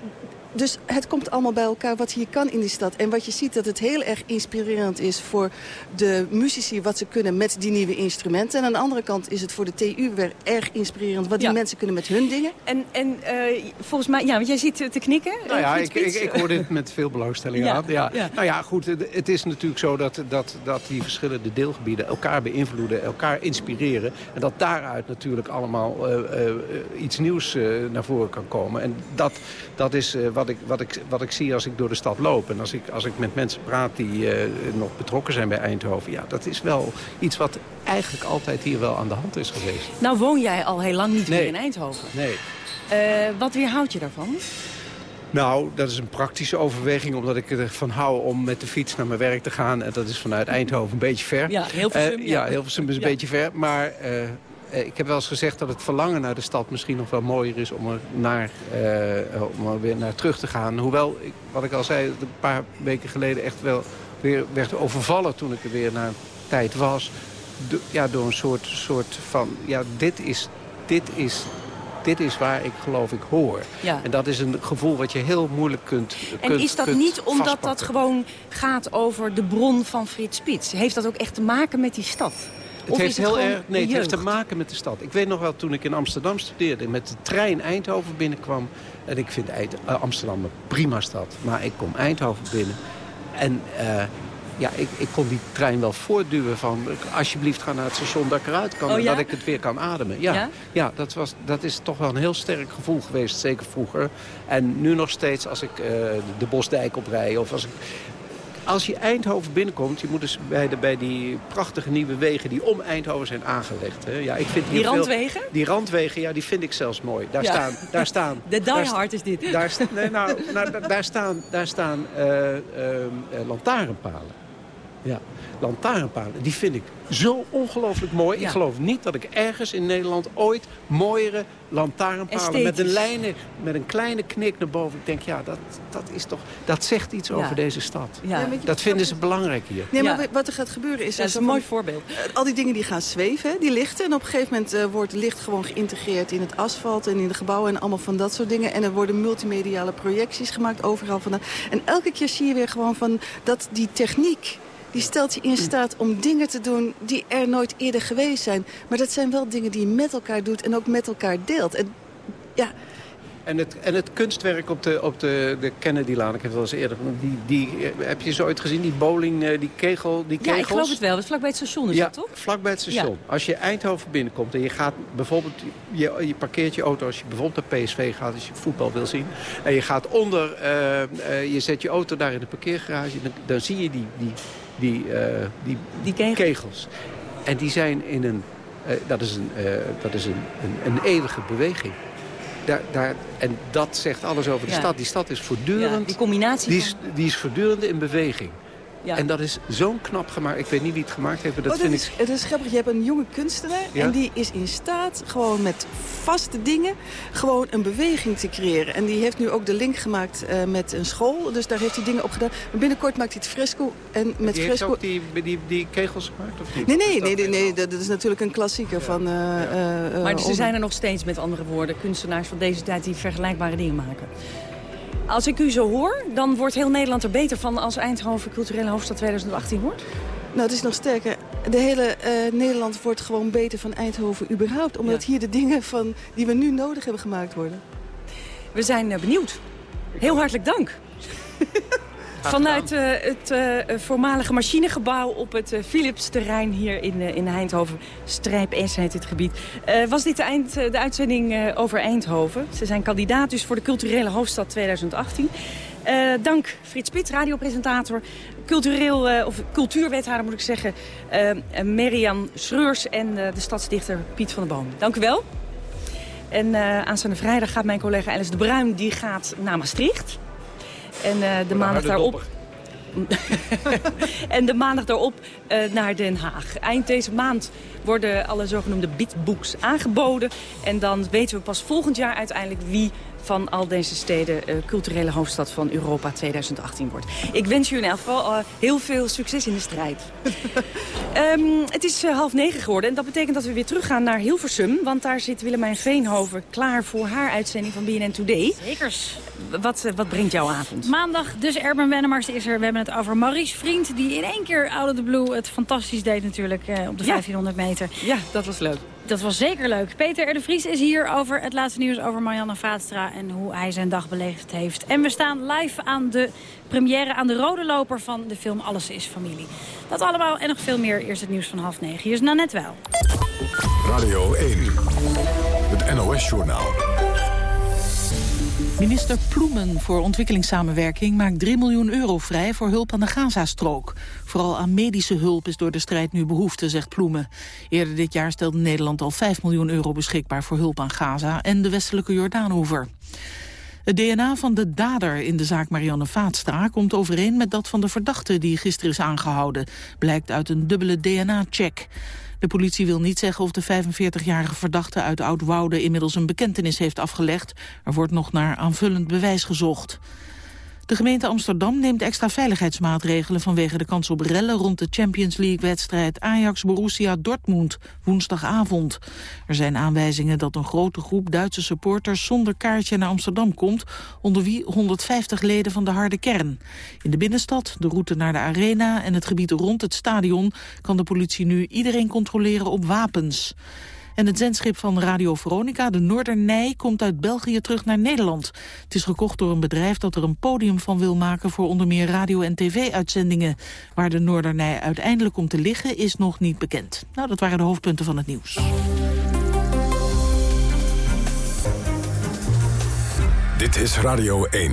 dus het komt allemaal bij elkaar wat hier kan in die stad. En wat je ziet dat het heel erg inspirerend is voor de muzici... wat ze kunnen met die nieuwe instrumenten. En aan de andere kant is het voor de TU weer erg inspirerend... wat die Ja. mensen kunnen met hun dingen. En, en eh, volgens mij, ja, want jij zit te knikken. Nou ja, eh, ik, ik, ik hoor dit met veel belangstelling Ja, aan. Ja. ja. Nou ja, goed, het- is natuurlijk zo dat, dat, dat die verschillende deelgebieden elkaar beïnvloeden, elkaar inspireren. En dat daaruit natuurlijk allemaal eh, eh, eh, iets nieuws eh, naar voren kan komen. En dat, dat is eh, wat, ik, wat, ik, wat ik zie als ik door de stad loop. En als ik, als ik met mensen praat die eh, nog betrokken zijn bij Eindhoven. Ja, dat is wel iets wat eigenlijk altijd hier wel aan de hand is geweest. Nou woon jij al heel lang niet Nee. meer in Eindhoven. Nee. Eh, wat weerhoudt je daarvan? Nou, dat is een praktische overweging, omdat ik ervan hou om met de fiets naar mijn werk te gaan. En dat is vanuit Eindhoven een beetje ver. Ja, Hilversum, Eh, ja. ja, Hilversum is een Ja. beetje ver. Maar ik heb wel eens gezegd dat het verlangen naar de stad misschien nog wel mooier is om er, naar, eh, om er weer naar terug te gaan. Hoewel, ik, wat ik al zei, een paar weken geleden echt wel weer werd overvallen toen ik er weer na een tijd was. Do- ja, door een soort, soort van, ja, dit is, dit is, dit is waar ik geloof ik hoor. Ja. En dat is een gevoel wat je heel moeilijk kunt En kunt- is dat niet omdat dat gewoon gaat over de bron van Frits Spits? Heeft dat ook echt te maken met die stad? Het Of heeft heel erg, nee, het heeft te maken met de stad. Ik weet nog wel, toen ik in Amsterdam studeerde... met de trein Eindhoven binnenkwam... en ik vind eh, Amsterdam een prima stad... maar ik kom Eindhoven binnen... en eh, ja, ik, ik kon die trein wel voortduwen van... alsjeblieft ga naar het station dat ik eruit kan... Oh, ja? dat ik het weer kan ademen. Ja, Ja? ja? dat, was, dat is toch wel een heel sterk gevoel geweest, zeker vroeger. En nu nog steeds als ik eh, de Bosdijk oprij... of als ik als je Eindhoven binnenkomt, je moet dus bij, de, bij die prachtige nieuwe wegen die om Eindhoven zijn aangelegd. Hè. Ja, ik vind hier Die veel- randwegen? die randwegen, ja, die vind ik zelfs mooi. Daar Ja. staan, daar staan. De diehard is dit. Daar, nee, nou, nou, daar staan, daar staan eh, eh, eh, lantaarnpalen. Ja, lantaarnpalen. Die vind ik zo ongelooflijk mooi. Ja. Ik geloof niet dat ik ergens in Nederland ooit mooiere lantaarnpalen met een, lijnen, met een kleine knik naar boven. Ik denk, ja, dat, dat, is toch, dat zegt iets Ja. over deze stad. Ja. Dat vinden ze belangrijk hier. Nee, maar Ja. wat er gaat gebeuren is... Dat is een van- mooi voorbeeld. Eh, al die dingen die gaan zweven, die lichten. En op een gegeven moment eh, wordt licht gewoon geïntegreerd in het asfalt en in de gebouwen en allemaal van dat soort dingen. En er worden multimediale projecties gemaakt overal vandaan. En elke keer zie je weer gewoon van dat die techniek. Die stelt je in staat om dingen te doen die er nooit eerder geweest zijn. Maar dat zijn wel dingen die je met elkaar doet en ook met elkaar deelt. En ja, En het, en het kunstwerk op de, op de, de Kennedy-laan, ik heb het wel eens eerder... Die, die, eh, heb je zo ooit gezien, die bowling, eh, die, kegel, die Ja, kegels? ik geloof het wel. Dat is vlakbij het station, is ja, dat toch? vlakbij het station. Ja. Als je Eindhoven binnenkomt en je gaat bijvoorbeeld... Je, je parkeert je auto als je bijvoorbeeld naar PSV gaat... als je voetbal wil zien. En je gaat onder... eh, eh, je zet je auto daar in de parkeergarage. Dan, dan zie je die, die, die, eh, die, Die kegels. kegels. En die zijn in een... eh, dat is een, eh, dat is een, een, een eeuwige beweging. Daar, daar, en dat zegt alles over de Ja. stad. Die stad is Ja, voortdurend... die combinatie die, van... is, die is voortdurend in beweging. Ja. En dat is zo'n knap gemaakt. Ik weet niet wie het gemaakt heeft, maar dat Oh, vind is, ik... Het is grappig. Je hebt een jonge kunstenaar Ja. en die is in staat gewoon met vaste dingen gewoon een beweging te creëren. En die heeft nu ook de link gemaakt eh, met een school. Dus daar heeft hij dingen op gedaan. Maar binnenkort maakt hij het fresco. En met die heeft fresco... ook die, die, die kegels gemaakt, of niet? Nee, nee, dat nee, nee, nee, dat is natuurlijk een klassieker van... eh, eh, Maar ze Om- zijn er nog steeds, met andere woorden, kunstenaars van deze tijd die vergelijkbare dingen maken. Als ik u zo hoor, dan wordt heel Nederland er beter van als Eindhoven culturele hoofdstad 2018 wordt? Nou, het is nog sterker. De hele eh, Nederland wordt gewoon beter van Eindhoven überhaupt. Omdat hier de dingen van, die we nu nodig hebben gemaakt worden. We zijn eh, benieuwd. Heel hartelijk dank. Vanuit eh, het eh, voormalige machinegebouw op het eh, Philips-terrein hier in, eh, in Eindhoven. Strijp S heet het gebied. Eh, was dit de, eind, eh, de uitzending eh, over Eindhoven? Ze zijn kandidaat dus voor de culturele hoofdstad 2018. Eh, dank Frits Piet, radiopresentator. Cultureel, eh, of cultuurwethouder moet ik zeggen. eh eh, Merian Schreurs en eh, de stadsdichter Piet van der Boom. Dank u wel. En eh, aanstaande vrijdag gaat mijn collega Alice de Bruin die gaat naar Maastricht. En eh, de maandag daarop... en de maandag daarop eh, naar Den Haag. Eind deze maand worden alle zogenoemde bitbooks aangeboden. En dan weten we pas volgend jaar uiteindelijk wie van al deze steden eh, culturele hoofdstad van Europa 2018 wordt. Ik wens jullie in elk geval eh, heel veel succes in de strijd. Ehm, het is eh, half negen geworden en dat betekent dat we weer teruggaan naar Hilversum. Want daar zit Willemijn Veenhoven klaar voor haar uitzending van BNN Today. Zekers. Wat, wat brengt jouw avond? Maandag, dus Erben Wennemars is er. We hebben het over Maurice Vriend, die in één keer out of the blue het fantastisch deed natuurlijk eh, op de Ja. 1500 meter. Ja, dat was leuk. Dat was zeker leuk. Peter R. de Vries is hier over het laatste nieuws over Marianne Vaatstra en hoe hij zijn dag beleefd heeft. En we staan live aan de première aan de rode loper van de film Alles is Familie. Dat allemaal en nog veel meer. Eerst het nieuws van half negen. Hier is Nanette wel. Radio 1, het NOS-journaal. Minister Ploemen voor ontwikkelingssamenwerking maakt 3 miljoen euro vrij voor hulp aan de Gazastrook. Vooral aan medische hulp is door de strijd nu behoefte, zegt Ploemen. Eerder dit jaar stelde Nederland al 5 miljoen euro beschikbaar voor hulp aan Gaza en de westelijke Jordaanoever. Het DNA van de dader in de zaak Marianne Vaatstra komt overeen met dat van de verdachte die gisteren is aangehouden, blijkt uit een dubbele DNA-check. De politie wil niet zeggen of de 45-jarige verdachte uit Oud-Woude inmiddels een bekentenis heeft afgelegd. Er wordt nog naar aanvullend bewijs gezocht. De gemeente Amsterdam neemt extra veiligheidsmaatregelen vanwege de kans op rellen rond de Champions League-wedstrijd Ajax-Borussia Dortmund woensdagavond. Er zijn aanwijzingen dat een grote groep Duitse supporters zonder kaartje naar Amsterdam komt, onder wie 150 leden van de harde kern. In de binnenstad, de route naar de arena en het gebied rond het stadion kan de politie nu iedereen controleren op wapens. En het zendschip van Radio Veronica, de Noordernij, komt uit België terug naar Nederland. Het is gekocht door een bedrijf dat er een podium van wil maken voor onder meer radio- en tv-uitzendingen. Waar de Noordernij uiteindelijk komt te liggen is nog niet bekend. Nou, dat waren de hoofdpunten van het nieuws. Dit is Radio 1.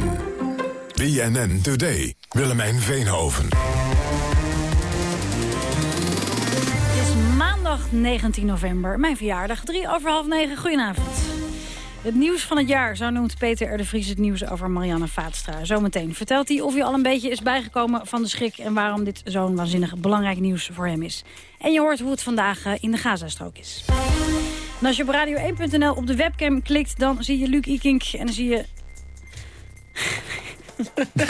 BNN Today. Willemijn Veenhoven. Is maandag 19 november, mijn verjaardag, drie over half negen. Goedenavond. Het nieuws van het jaar, zo noemt Peter R. Vries het nieuws over Marianne Vaatstra. Zometeen vertelt hij of hij al een beetje is bijgekomen van de schrik... en waarom dit zo'n waanzinnig belangrijk nieuws voor hem is. En je hoort hoe het vandaag eh, in de Gazastrook is. En als je op radio1.nl op de webcam klikt, dan zie je Luc Ikink en dan zie je... Wat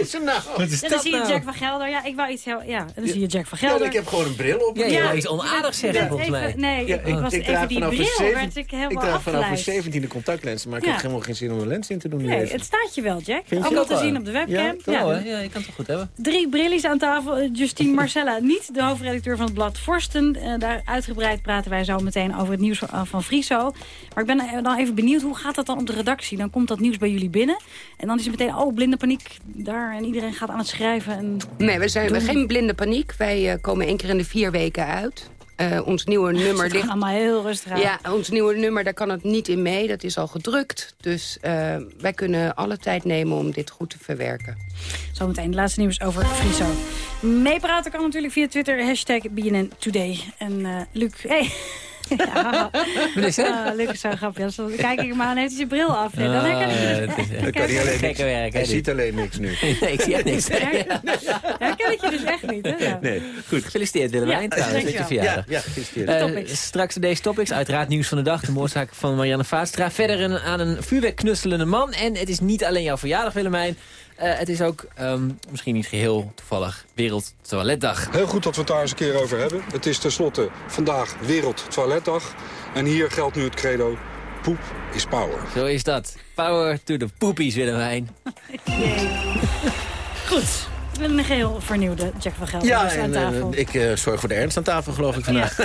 is er nou? Wat is En dan dat zie je nou? Jack van Gelder. Ja, ik wou iets heel... Ja, en dan zie je Jack van Gelder. Ja, ik heb gewoon een bril op. Ja, je wou iets onaardigs zeggen, net volgens mij. Nee, Ja, ik was even die vanaf bril, werd ik helemaal Ik draag vanaf mijn afgeleid. 17e contactlenzen, maar ik Ja. heb helemaal geen zin om een lens in te doen Nee, even. het staat je wel, Jack. Vind Ook te zien op de webcam. Ja, Ja, hoor, ja, je kan het toch goed hebben. Drie brillies aan tafel. Eh, Justine Marcella, niet de hoofdredacteur van het blad Forsten. Eh, daar uitgebreid praten wij zo meteen over het nieuws van, van Friso. Maar ik ben eh, dan even benieuwd, hoe gaat dat dan op de redactie? Dan komt dat nieuws bij jullie binnen. En dan is het meteen, oh, blinde paniek daar. En iedereen gaat aan het schrijven. En Nee, we zijn doen. geen blinde paniek. Wij eh, komen één keer in de vier weken uit. Eh, ons nieuwe nummer Zit ligt... allemaal heel rustig aan. Ja, ons nieuwe nummer, daar kan het niet in mee. Dat is al gedrukt. Dus eh, wij kunnen alle tijd nemen om dit goed te verwerken. Zometeen het laatste nieuws over Friso. Meepraten kan natuurlijk via Twitter, hashtag BNN Today. En eh, Luc, hey. Ja. Wat is het? Ah, Lucas, zo'n grapje. Als- Dan kijk ik hem aan, heeft hij zijn bril af. Ja, dan herken ik Ah, het. is Dan kan hij alleen niks. Werk, Hij ziet alleen niks nu. Nee, ik zie echt niks. Herken ik je dus echt niet, hè? Ja. Nee. Goed, gefeliciteerd Willemijn Ja, trouwens met je verjaardag. Ja, ja, gefeliciteerd. Eh, straks deze topics, uiteraard nieuws van de dag. De moordzaak van Marianne Vaatstra. Verder een, aan een vuurwerk knutselende man. En het is niet alleen jouw verjaardag, Willemijn. Eh, het is ook, ehm, misschien niet geheel toevallig, Wereld Toiletdag. Heel goed dat we het daar eens een keer over hebben. Het is tenslotte vandaag Wereld Toiletdag. En hier geldt nu het credo, poep is power. Zo is dat. Power to the poopies, Willemijn. Goed. Een geheel vernieuwde Jack van Gelder Ja, dus aan en tafel. eh, ik eh, zorg voor de ernst aan tafel, geloof ik, vandaag.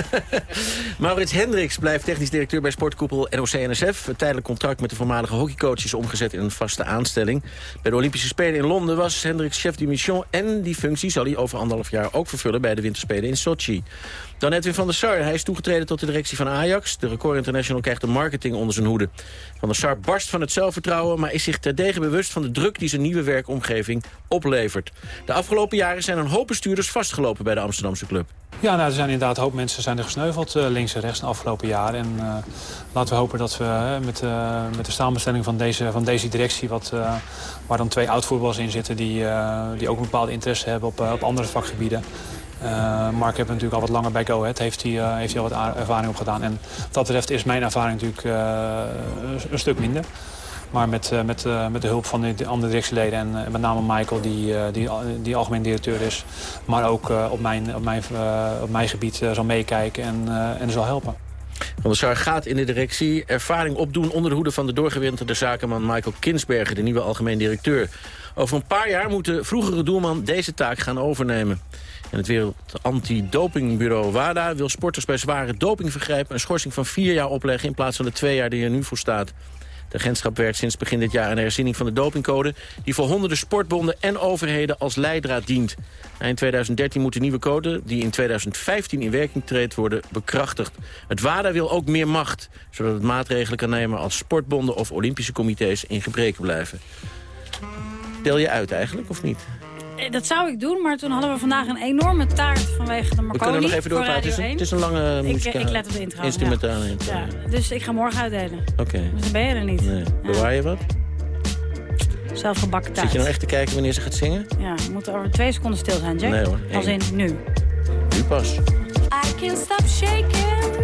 Maurits Hendricks blijft technisch directeur bij sportkoepel NOC-NSF. Het tijdelijk contract met de voormalige hockeycoach is omgezet in een vaste aanstelling. Bij de Olympische Spelen in Londen was Hendricks chef de mission... en die functie zal hij over anderhalf jaar ook vervullen bij de winterspelen in Sochi. Dan Edwin van der Sar. Hij is toegetreden tot de directie van Ajax. De Record International krijgt de marketing onder zijn hoede. Van der Sar barst van het zelfvertrouwen... maar is zich terdege bewust van de druk die zijn nieuwe werkomgeving oplevert. De afgelopen jaren zijn een hoop bestuurders vastgelopen bij de Amsterdamse club. Ja, nou, er zijn inderdaad een hoop mensen zijn er gesneuveld eh, links en rechts de afgelopen jaren. En eh, laten we hopen dat we eh, met, de samenstelling van deze, van deze directie... Wat, waar dan twee oud-voetballers in zitten die, die ook een bepaalde interesse hebben op, op andere vakgebieden. Eh, Mark heeft natuurlijk al wat langer bij Go Ahead, heeft hij, eh, heeft hij al wat ervaring opgedaan. En wat dat betreft is mijn ervaring natuurlijk eh, een, stuk minder. Maar met, met, met de hulp van de andere directieleden en met name Michael, die, die, die algemeen directeur is. Maar ook op, mijn, op, mijn, op mijn gebied zal meekijken en, en zal helpen. Van der Sar gaat in de directie ervaring opdoen... onder de hoede van de doorgewinterde zakenman Michael Kinsbergen... de nieuwe algemeen directeur. Over een paar jaar moet de vroegere doelman deze taak gaan overnemen. En het Wereld Antidopingbureau WADA wil sporters bij zware dopingvergrijpen... een schorsing van vier jaar opleggen in plaats van de twee jaar die er nu voor staat. De agentschap werkt sinds begin dit jaar aan de herziening van de dopingcode... die voor honderden sportbonden en overheden als leidraad dient. Eind 2013 moet de nieuwe code, die in 2015 in werking treedt, worden bekrachtigd. Het WADA wil ook meer macht, zodat het maatregelen kan nemen... als sportbonden of olympische comité's in gebreken blijven. Deel je uit eigenlijk, of niet? Eh, Dat zou ik doen, maar toen hadden we vandaag een enorme taart vanwege de We Marconi. kunnen nog even doorpraten. Het is, Radio een- 1. het is een lange Ik, ik let op de intro. Instrumentale ja. intro. Ja, dus ik ga morgen uitdelen. Oké. Dus dan ben je er niet. Nee. Bewaar je wat? Zelfgebakken taart. Zit je nou echt te kijken wanneer ze gaat zingen? Ja, we moeten over twee seconden stil zijn, Jack. Nee, hoor. Als in nu. Nu pas. I can't stop shaking.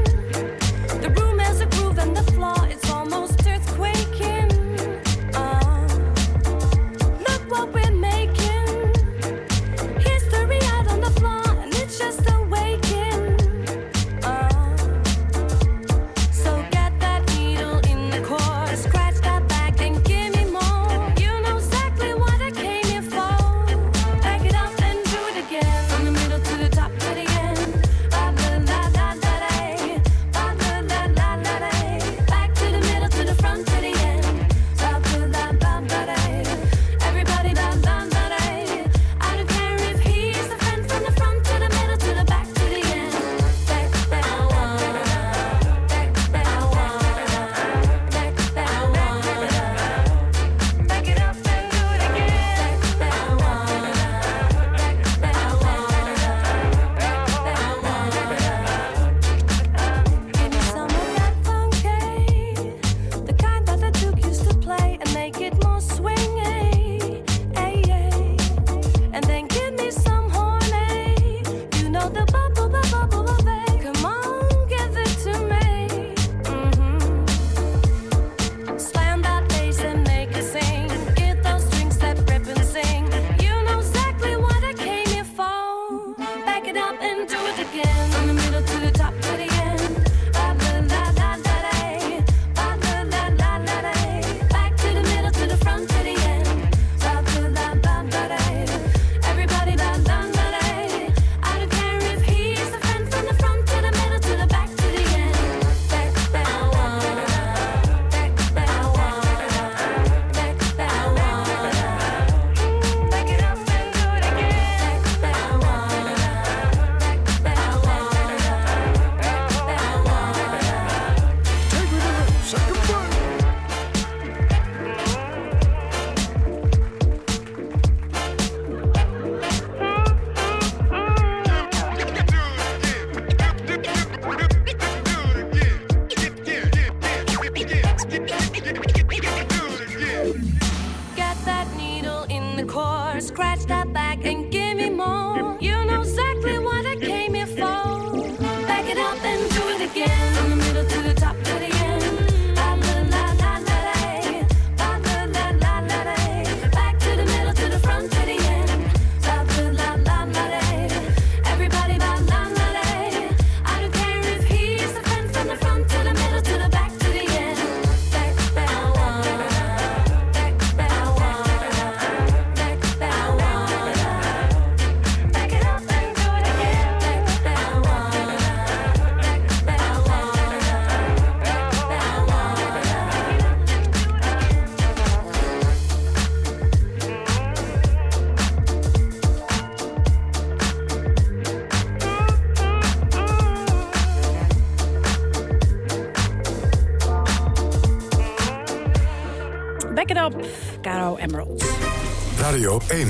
Radio 1.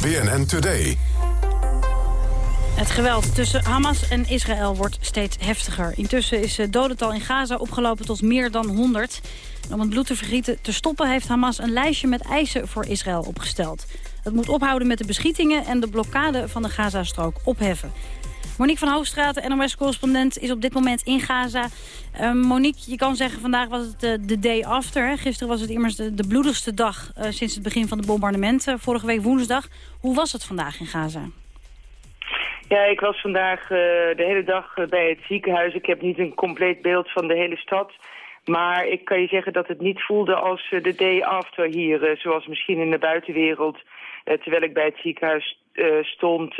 BNN Today. Het geweld tussen Hamas en Israël wordt steeds heftiger. Intussen is het dodental in Gaza opgelopen tot meer dan 100. En om het bloed te vergieten te stoppen heeft Hamas een lijstje met eisen voor Israël opgesteld. Het moet ophouden met de beschietingen en de blokkade van de Gazastrook opheffen. Monique van Hoogstraat, NOS-correspondent, is op dit moment in Gaza. Eh, Monique, je kan zeggen, vandaag was het eh, de day after. Gisteren was het immers de, bloedigste dag eh, sinds het begin van de bombardementen. vorige week woensdag. Hoe was het vandaag in Gaza? Ja, ik was vandaag eh, de hele dag bij het ziekenhuis. Ik heb niet een compleet beeld van de hele stad. Maar ik kan je zeggen dat het niet voelde als de day after hier. zoals misschien in de buitenwereld. Terwijl ik bij het ziekenhuis stond,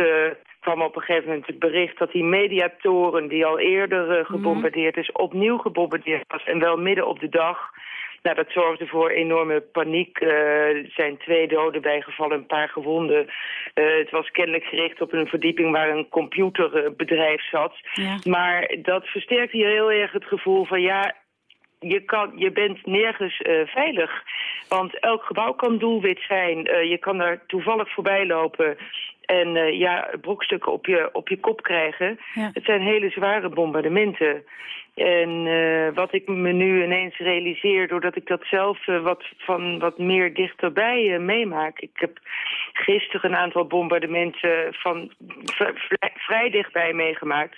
kwam op een gegeven moment het bericht dat die mediatoren die al eerder eh, gebombardeerd is, opnieuw gebombardeerd was. En wel midden op de dag. Nou, dat zorgde voor enorme paniek. Eh, er zijn twee doden bijgevallen, een paar gewonden. Eh, het was kennelijk gericht op een verdieping waar een computerbedrijf zat. Maar dat versterkt hier heel erg het gevoel van ja, je, kan, je bent nergens veilig. Want elk gebouw kan doelwit zijn. Je kan daar toevallig voorbij lopen en eh, ja, brokstukken op je, op je kop krijgen. Het zijn hele zware bombardementen. En eh, wat ik me nu ineens realiseer, doordat ik dat zelf eh, wat, van wat meer dichterbij meemaak. Ik heb gisteren een aantal bombardementen van vrij dichtbij meegemaakt.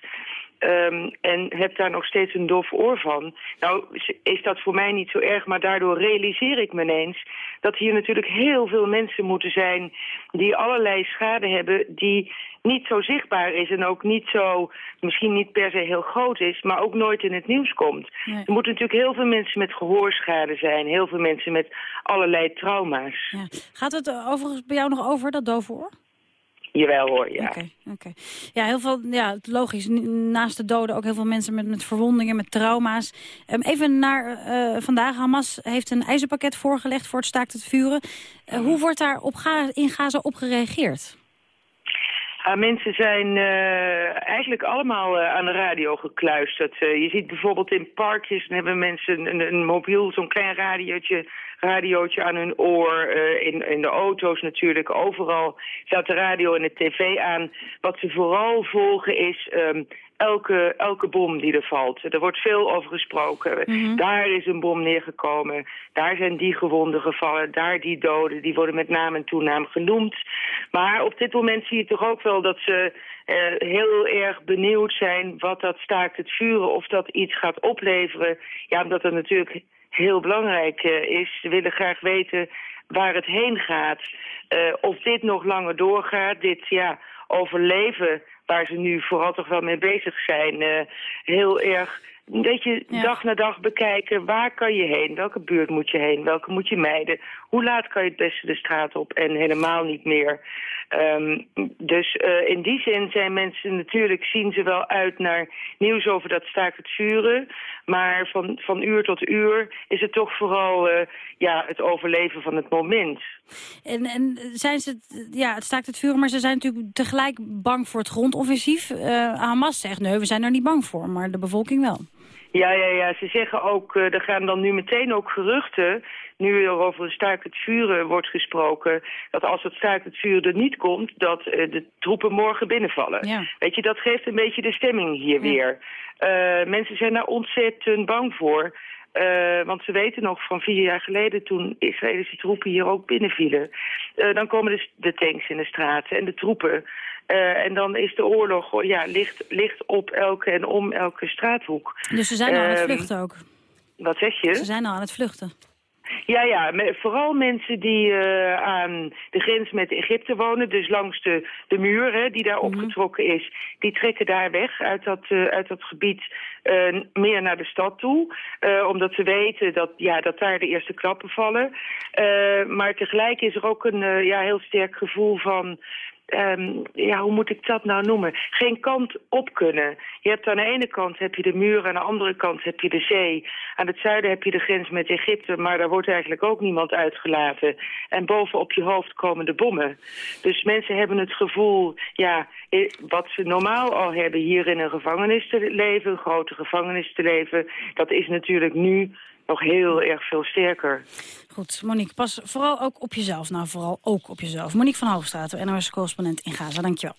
Ehm, en heb daar nog steeds een dof oor van. Nou is dat voor mij niet zo erg, maar daardoor realiseer ik me ineens... dat hier natuurlijk heel veel mensen moeten zijn die allerlei schade hebben... die niet zo zichtbaar is en ook niet zo, misschien niet per se heel groot is... maar ook nooit in het nieuws komt. Nee. Er moeten natuurlijk heel veel mensen met gehoorschade zijn... heel veel mensen met allerlei trauma's. Ja. Gaat het eh, overigens bij jou nog over, dat dove oor? Jawel hoor, ja. Oké, oké. Ja, heel veel, ja, logisch. Naast de doden ook heel veel mensen met, met verwondingen, met trauma's. Ehm, even naar eh, vandaag. Hamas heeft een ijzerpakket voorgelegd voor het staakt het vuren. Eh, hoe wordt daar op Ga in Gaza op gereageerd? Mensen zijn eh, eigenlijk allemaal aan de radio gekluisterd. Je ziet bijvoorbeeld in parkjes, dan hebben mensen een, een mobiel, zo'n klein radiootje, radiootje aan hun oor. Eh, in, in de auto's natuurlijk, overal staat de radio en de tv aan. Wat ze vooral volgen is ehm, elke, elke bom die er valt. Er wordt veel over gesproken. Daar is een bom neergekomen. Daar zijn die gewonden gevallen. Daar die doden. Die worden met naam en toenaam genoemd. Maar op dit moment zie je toch ook wel dat ze eh, heel erg benieuwd zijn wat dat staakt het vuren. Of dat iets gaat opleveren. Ja, omdat het natuurlijk heel belangrijk eh, is. Ze willen graag weten waar het heen gaat. Eh, of dit nog langer doorgaat. Dit ja, overleven waar ze nu vooral toch wel mee bezig zijn. eh, heel erg, weet je, dag na dag bekijken. Waar kan je heen? Welke buurt moet je heen? Welke moet je mijden? Hoe laat kan je het beste de straat op? En helemaal niet meer. Ehm, dus in die zin zijn mensen natuurlijk, zien ze wel uit naar nieuws over dat staakt het vuren. Maar van, van uur tot uur is het toch vooral eh, ja, het overleven van het moment. En, en zijn ze, ja, het staakt het vuren, maar ze zijn natuurlijk tegelijk bang voor het grondoffensief. Eh, Hamas zegt, nee, we zijn er niet bang voor, maar de bevolking wel. Ja, ja, ja. Ze zeggen ook, eh, er gaan dan nu meteen ook geruchten, nu er over een staakt het vuren wordt gesproken, dat als het staakt het vuren er niet komt, dat eh, de troepen morgen binnenvallen. Ja. Weet je, dat geeft een beetje de stemming hier weer. Eh, mensen zijn daar ontzettend bang voor. Eh, want ze weten nog van vier jaar geleden toen Israëlische troepen hier ook binnenvielen. Eh, dan komen de, de tanks in de straten en de troepen. Eh, en dan is de oorlog oh, ja, ligt, ligt op elke en om elke straathoek. Dus ze zijn al aan het Ehm, vluchten ook. Wat zeg je? Ze zijn al aan het vluchten. Ja, ja, vooral mensen die eh, aan de grens met Egypte wonen, dus langs de, de muur hè, die daar opgetrokken is, die trekken daar weg uit dat, eh, uit dat gebied eh, meer naar de stad toe. omdat ze weten dat, ja, dat daar de eerste klappen vallen. Maar tegelijk is er ook een ja, heel sterk gevoel van ehm, ja, hoe moet ik dat nou noemen? Geen kant op kunnen. Je hebt aan de ene kant heb je de muur, aan de andere kant heb je de zee. Aan het zuiden heb je de grens met Egypte, maar daar wordt eigenlijk ook niemand uitgelaten. En boven op je hoofd komen de bommen. Dus mensen hebben het gevoel, ja, eh, wat ze normaal al hebben hier in een gevangenis te leven, een grote gevangenis te leven, dat is natuurlijk nu nog heel erg veel sterker. Goed, Monique, pas vooral ook op jezelf. Nou, vooral ook op jezelf. Monique van Hoogstraat, NOS-correspondent in Gaza. Dankjewel.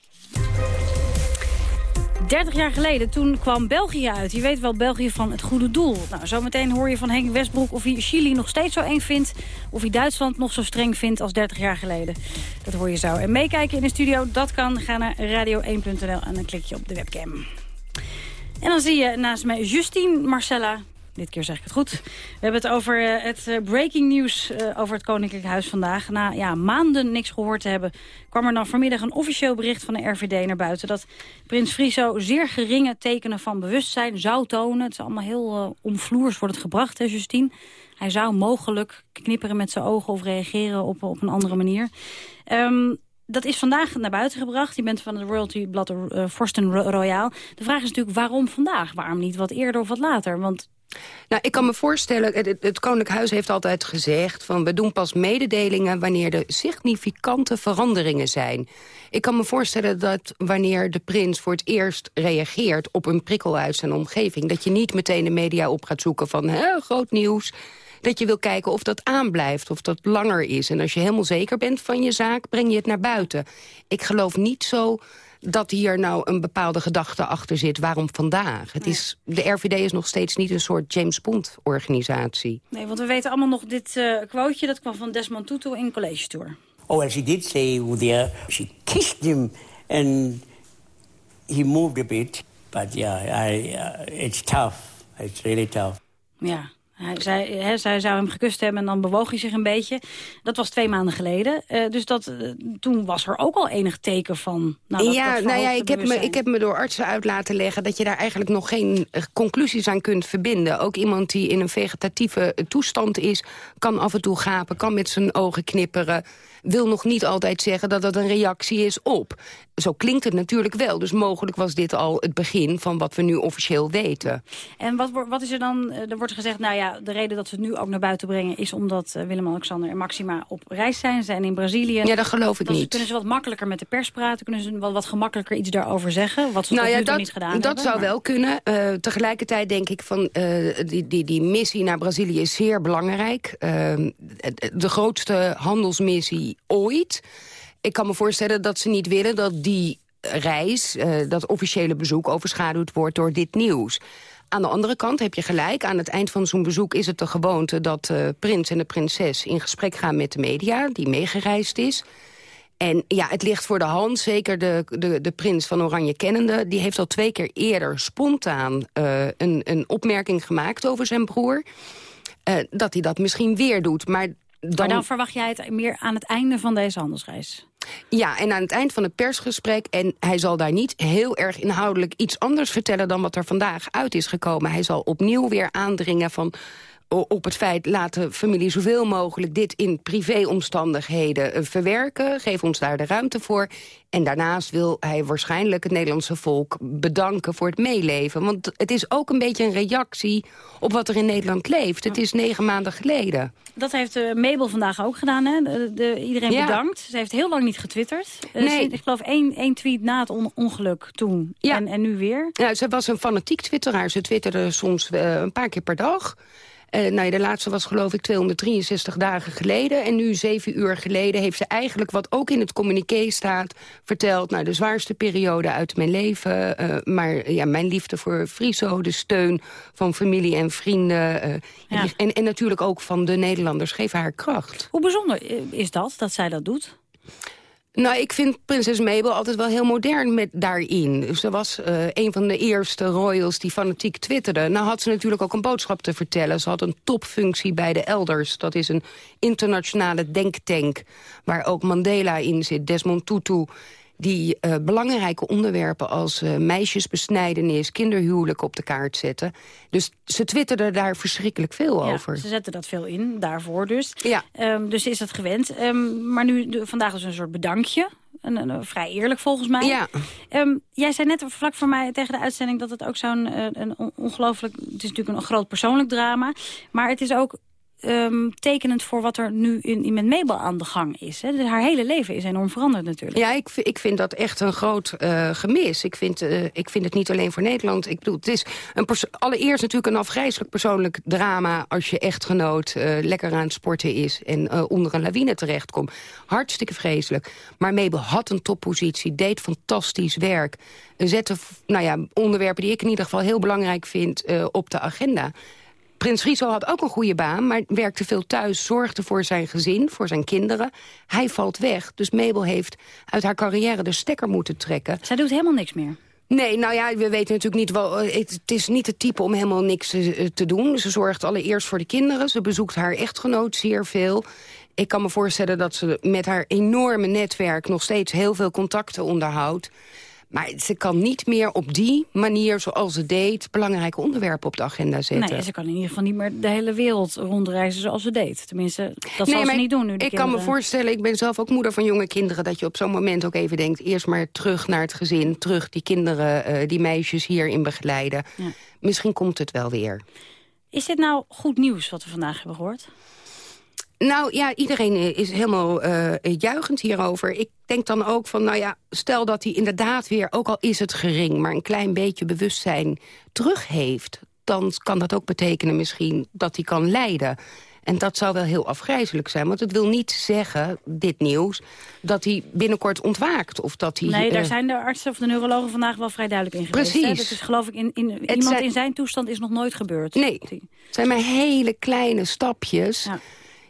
30 jaar geleden, toen kwam België uit. Je weet wel, België van het goede doel. Nou, zometeen hoor je van Henk Westbroek of hij Chili nog steeds zo eng vindt... of hij Duitsland nog zo streng vindt als 30 jaar geleden. Dat hoor je zo. En meekijken in de studio, dat kan. Ga naar radio1.nl en dan klik je op de webcam. En dan zie je naast mij Justine Marcella. Dit keer zeg ik het goed. We hebben het over eh, het eh, breaking news eh, over het Koninklijk Huis vandaag. Na ja, maanden niks gehoord te hebben... kwam er dan vanmiddag een officieel bericht van de RVD naar buiten... dat prins Friso zeer geringe tekenen van bewustzijn zou tonen. Het is allemaal heel eh, omvloers wordt het gebracht, hè, Justine? Hij zou mogelijk knipperen met zijn ogen of reageren op, op een andere manier. Ehm, dat is vandaag naar buiten gebracht. Je bent van het Royalty Blad uh, Forsten Ro- Royal. De vraag is natuurlijk waarom vandaag? Waarom niet wat eerder of wat later? Want Nou, ik kan me voorstellen, het, het- Koninklijk Huis heeft altijd gezegd... van we doen pas mededelingen wanneer er significante veranderingen zijn. Ik kan me voorstellen dat wanneer de prins voor het eerst reageert... op een prikkel uit zijn omgeving... dat je niet meteen de media op gaat zoeken van hè, groot nieuws... dat je wil kijken of dat aanblijft, of dat langer is. En als je helemaal zeker bent van je zaak, breng je het naar buiten. Ik geloof niet zo dat hier nou een bepaalde gedachte achter zit. Waarom vandaag? Het is, de RVD is nog steeds niet een soort James Bond-organisatie. Nee, want we weten allemaal nog dit eh quoteje. Dat kwam van Desmond Tutu in College Tour. Oh, well, she did say there, she kissed him and he moved a bit. But yeah, I, uh, it's tough. It's really tough. Ja, hij, zij, hè, zij zou hem gekust hebben en dan bewoog hij zich een beetje. Dat was twee maanden geleden. Eh, dus dat, eh, toen was er ook al enig teken van... Nou, dat, ja, dat nou ja, ik heb, me, ik heb me door artsen uit laten leggen... dat je daar eigenlijk nog geen eh, conclusies aan kunt verbinden. Ook iemand die in een vegetatieve toestand is... kan af en toe gapen, kan met zijn ogen knipperen... wil nog niet altijd zeggen dat dat een reactie is op. Zo klinkt het natuurlijk wel. Dus mogelijk was dit al het begin van wat we nu officieel weten. En wat, wat is er dan? Er wordt gezegd, nou ja, de reden dat ze het nu ook naar buiten brengen... is omdat eh, Willem-Alexander en Maxima op reis zijn. Ze zijn in Brazilië. Ja, dat geloof ik niet. kunnen ze wat makkelijker met de pers praten. Kunnen ze wat, wat gemakkelijker iets daarover zeggen. Wat ze nou ja, dat, niet gedaan dat hebben. zou maar- wel kunnen. Eh, tegelijkertijd denk ik van eh, die, die, die missie naar Brazilië is zeer belangrijk. Eh, de grootste handelsmissie ooit. Ik kan me voorstellen dat ze niet willen dat die reis, dat officiële bezoek, overschaduwd wordt door dit nieuws. Aan de andere kant heb je gelijk. Aan het eind van zo'n bezoek is het de gewoonte dat de prins en de prinses in gesprek gaan met de media, die meegereisd is. En ja, het ligt voor de hand, zeker de, de, de prins van Oranje kennende... die heeft al twee keer eerder spontaan eh, een, een opmerking gemaakt over zijn broer. eh, dat hij dat misschien weer doet. Maar dan, Maar dan verwacht jij het meer aan het einde van deze handelsreis. ja, en aan het eind van het persgesprek... en hij zal daar niet heel erg inhoudelijk iets anders vertellen... dan wat er vandaag uit is gekomen. Hij zal opnieuw weer aandringen van op het feit... laat de familie zoveel mogelijk dit in privéomstandigheden eh, verwerken. Geef ons daar de ruimte voor. En daarnaast wil hij waarschijnlijk het Nederlandse volk bedanken voor het meeleven. Want het is ook een beetje een reactie op wat er in Nederland leeft. Het is negen maanden geleden. Dat heeft Mabel vandaag ook gedaan. Hè? De, de- iedereen Ja. bedankt. Ze heeft heel lang niet getwitterd. Eh, Nee. ik geloof één, één tweet na het on- ongeluk toen. En, en nu weer. Ja, ze was een fanatiek twitteraar. Ze twitterde soms eh, een paar keer per dag. Eh, nou ja, de laatste was geloof ik 263 dagen geleden. En nu, zeven uur geleden, heeft ze eigenlijk wat ook in het communiqué staat... verteld, nou, de zwaarste periode uit mijn leven. eh, maar ja, mijn liefde voor Friso, de steun van familie en vrienden. eh, en, en, en natuurlijk ook van de Nederlanders geven haar kracht. Hoe bijzonder is dat, dat zij dat doet? Nou, ik vind prinses Mabel altijd wel heel modern met daarin. Ze was eh, een van de eerste royals die fanatiek twitterde. Nou had ze natuurlijk ook een boodschap te vertellen. Ze had een topfunctie bij de Elders. Dat is een internationale denktank waar ook Mandela in zit, Desmond Tutu die eh, belangrijke onderwerpen als eh, meisjesbesnijdenis, kinderhuwelijk op de kaart zetten. Dus ze twitterde daar verschrikkelijk veel Ja, over. ze zetten dat veel in, daarvoor dus. Ja. Ehm, dus is dat gewend. Ehm, maar nu, de- vandaag is een soort bedankje. Een, een, een- vrij eerlijk volgens mij. Ja. Ehm, jij zei net vlak voor mij tegen de uitzending dat het ook zo'n eh, ongelooflijk... Het is natuurlijk een groot persoonlijk drama. Maar het is ook ehm, tekenend voor wat er nu in, in met Mabel aan de gang is. Hè? Dus haar hele leven is enorm veranderd natuurlijk. Ja, ik, ik vind dat echt een groot eh, gemis. Ik vind, eh, ik vind het niet alleen voor Nederland. Ik bedoel, het is een allereerst natuurlijk een afgrijzelijk persoonlijk drama... als je echtgenoot eh, lekker aan het sporten is en onder een lawine terechtkomt. Hartstikke vreselijk. Maar Mabel had een toppositie, deed fantastisch werk. Zette nou ja, onderwerpen die ik in ieder geval heel belangrijk vind op de agenda. Prins Friso had ook een goede baan, maar werkte veel thuis... zorgde voor zijn gezin, voor zijn kinderen. Hij valt weg, dus Mabel heeft uit haar carrière de stekker moeten trekken. Zij doet helemaal niks meer. Nee, nou ja, we weten natuurlijk niet... Wel, eh, het, is niet het type om helemaal niks eh, te doen. Ze zorgt allereerst voor de kinderen. Ze bezoekt haar echtgenoot zeer veel. Ik kan me voorstellen dat ze met haar enorme netwerk... nog steeds heel veel contacten onderhoudt. Maar ze kan niet meer op die manier, zoals ze deed... belangrijke onderwerpen op de agenda zetten. Nee, ze kan in ieder geval niet meer de hele wereld rondreizen zoals ze deed. Tenminste, dat zal ze niet doen nu de Ik kan me kinderen- voorstellen, ik ben zelf ook moeder van jonge kinderen... dat je op zo'n moment ook even denkt... eerst maar terug naar het gezin, terug die kinderen, eh, die meisjes hierin begeleiden. Misschien komt het wel weer. Is dit nou goed nieuws wat we vandaag hebben gehoord? Nou ja, iedereen is helemaal eh juichend hierover. Ik denk dan ook van, nou ja, stel dat hij inderdaad weer... ook al is het gering, maar een klein beetje bewustzijn terug heeft... dan kan dat ook betekenen misschien dat hij kan leiden. En dat zou wel heel afgrijzelijk zijn. Want het wil niet zeggen, dit nieuws, dat hij binnenkort ontwaakt. Of dat hij, Nee, daar eh, zijn de artsen of de neurologen vandaag wel vrij duidelijk in geweest. Precies. Hè? Dat is geloof ik in, in iemand zijn- in zijn toestand is nog nooit gebeurd. Nee, het zijn maar hele kleine stapjes. Ja,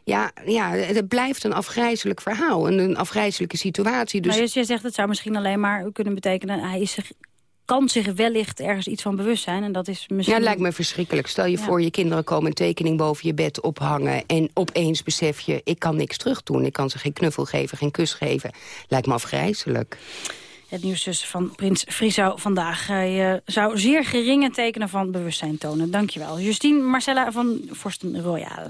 ja, het blijft een afgrijzelijk verhaal. En een afgrijzelijke situatie. Dus Maar dus jij zegt het zou misschien alleen maar kunnen betekenen... hij is zich, kan zich wellicht ergens iets van bewust zijn. En dat is misschien... Ja, lijkt me verschrikkelijk. Stel je Ja. voor, je kinderen komen een tekening boven je bed ophangen... en opeens besef je, ik kan niks terug doen. Ik kan ze geen knuffel geven, geen kus geven. Lijkt me afgrijzelijk. Het nieuws dus van Prins Friso vandaag. Hij eh, zou zeer geringe tekenen van bewustzijn tonen. Dankjewel. Justine Marcella van Forsten Royal.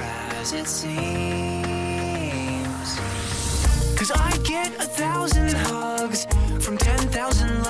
as it seems. Cause I get a thousand hugs from 10,000 lightning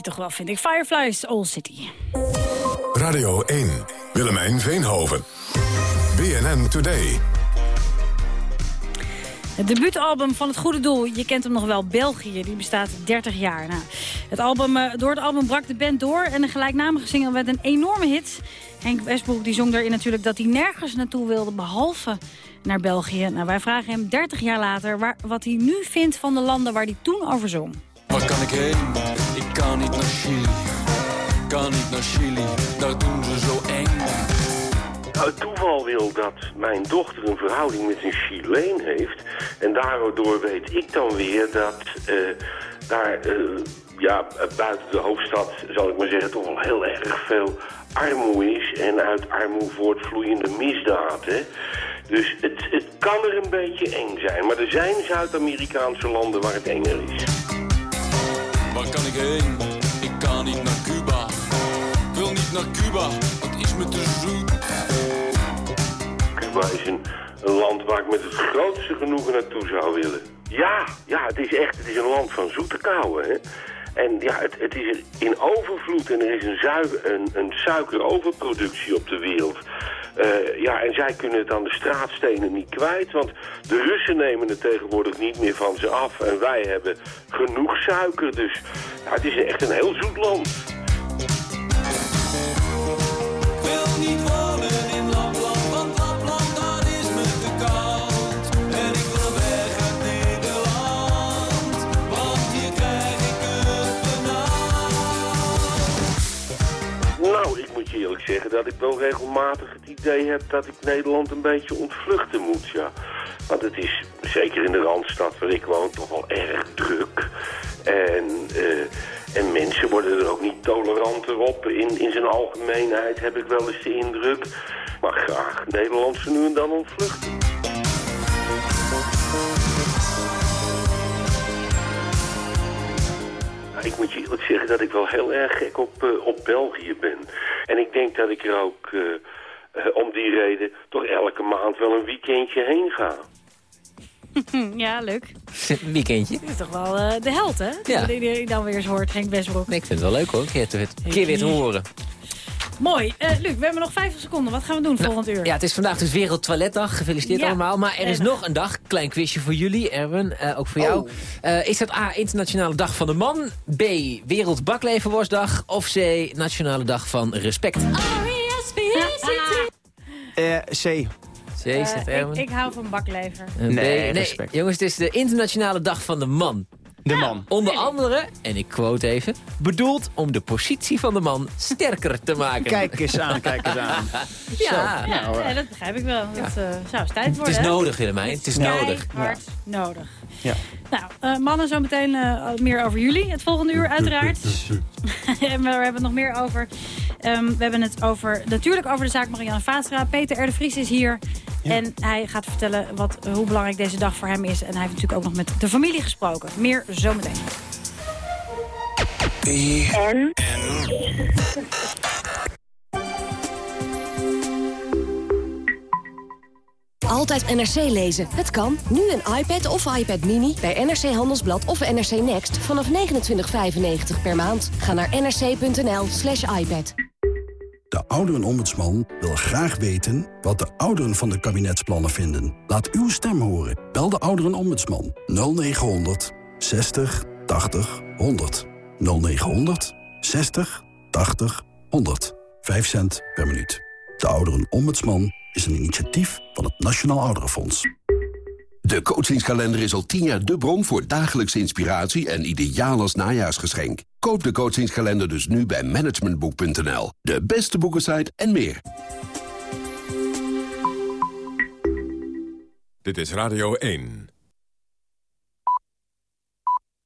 Toch wel, vind ik. Fireflies, All City. Radio 1, Willemijn Veenhoven. BNN Today. Het debuutalbum van het Goede Doel, je kent hem nog wel, België, die bestaat 30 jaar. Nou, het album, eh, door het album brak de band door en de gelijknamige single werd een enorme hit. Henk Westbroek die zong daarin natuurlijk dat hij nergens naartoe wilde, behalve naar België. Nou, wij vragen hem 30 jaar later waar, wat hij nu vindt van de landen waar hij toen over zong. Waar kan ik heen? Kan niet naar Chili. Kan niet naar Chili, daar doen ze zo eng. Het toeval wil dat mijn dochter een verhouding met een Chileen heeft. En daardoor weet ik dan weer dat eh, daar eh, ja, buiten de hoofdstad, zal ik maar zeggen, toch wel heel erg veel armoede is. En uit armoede voortvloeiende misdaad. Hè? Dus het, het kan er een beetje eng zijn. Maar er zijn Zuid-Amerikaanse landen waar het enger is. Waar kan ik heen? Ik kan niet naar Cuba. Ik wil niet naar Cuba, het is me te zoet. Cuba is een, land waar ik met het grootste genoegen naartoe zou willen. Ja, ja, het is echt het is een land van zoete kouwen, hè. En ja, het, het is in overvloed en er is een, een, een suikeroverproductie op de wereld. Eh, ja, en zij kunnen het aan de straatstenen niet kwijt, want de Russen nemen het tegenwoordig niet meer van ze af. En wij hebben genoeg suiker, dus ja, het is echt een heel zoet land. wil niet wonen in Lapland, want Lapland dat is me te koud. En ik wil weg uit Nederland, want hier krijg ik het benauwd. Nou, ik moet je eerlijk zeggen dat ik wel regelmatig het idee heb dat ik Nederland een beetje ontvluchten moet, ja. Want het is, zeker in de Randstad waar ik woon, toch wel erg druk. En, eh, en mensen worden er ook niet toleranter op. In, in zijn algemeenheid heb ik wel eens de indruk. Maar graag Nederland zo nu en dan ontvluchten. Nou, Ik moet je eerlijk zeggen dat ik wel heel erg gek op, eh, op België ben. En ik denk dat ik er ook eh, om die reden toch elke maand wel een weekendje heen ga. ja, leuk. Een weekendje. Dat is toch wel eh, de held, hè? Ja. Die, dan weer eens hoort, Henk Westbroek. Nee, ik vind het wel leuk hoor, een keer, te, een keer weer te horen. Mooi. Eh, Luc, we hebben nog 50 seconden. Wat gaan we doen volgend uur? Ja, het is vandaag dus Wereld Toiletdag. Gefeliciteerd Ja. allemaal. Maar er is En- nog een dag. Klein quizje voor jullie, Erwin. eh, ook voor jou. Eh, is dat A, Internationale Dag van de Man? B, Wereld Bakleverworstdag? Of C, Nationale Dag van Respect? Eh, C. C, zegt Eh, ik, ik hou van baklever. Eh, B, Nee, respect. Jongens, het is de Internationale Dag van de Man. De man. Onder andere, en ik quote even, bedoeld om de positie van de man sterker te maken. Kijk eens aan, kijk eens aan. Ja, Ja, Nou, eh. ja, dat begrijp ik wel. Dat eh, zou eens tijd het worden. is hè? nodig, Willemijn. Het is nodig. Keihard nodig. Ja. Nou, eh, mannen, zo meteen eh, meer over jullie. Het volgende uur uiteraard. en we hebben het nog meer over. Ehm, we hebben het over, natuurlijk over de zaak Marianne Vaatstra. Peter R. de Vries is hier. En hij gaat vertellen wat, hoe belangrijk deze dag voor hem is. En hij heeft natuurlijk ook nog met de familie gesproken. Meer zometeen. En? Altijd NRC lezen. Het kan. Nu een iPad of iPad Mini bij NRC Handelsblad of NRC Next vanaf 29,95 per maand. Ga naar nrc.nl slash iPad. De ouderenombudsman wil graag weten wat de ouderen van de kabinetsplannen vinden. Laat uw stem horen. Bel de ouderenombudsman 0900 60 80 100. 0900 60 80 100. 5 cent per minuut. De ouderenombudsman is een initiatief van het Nationaal Ouderenfonds. De coachingskalender is al tien jaar de bron voor dagelijkse inspiratie en ideaal als najaarsgeschenk. Koop de coachingskalender dus nu bij managementboek.nl. De beste boekensite en meer. Dit is Radio 1.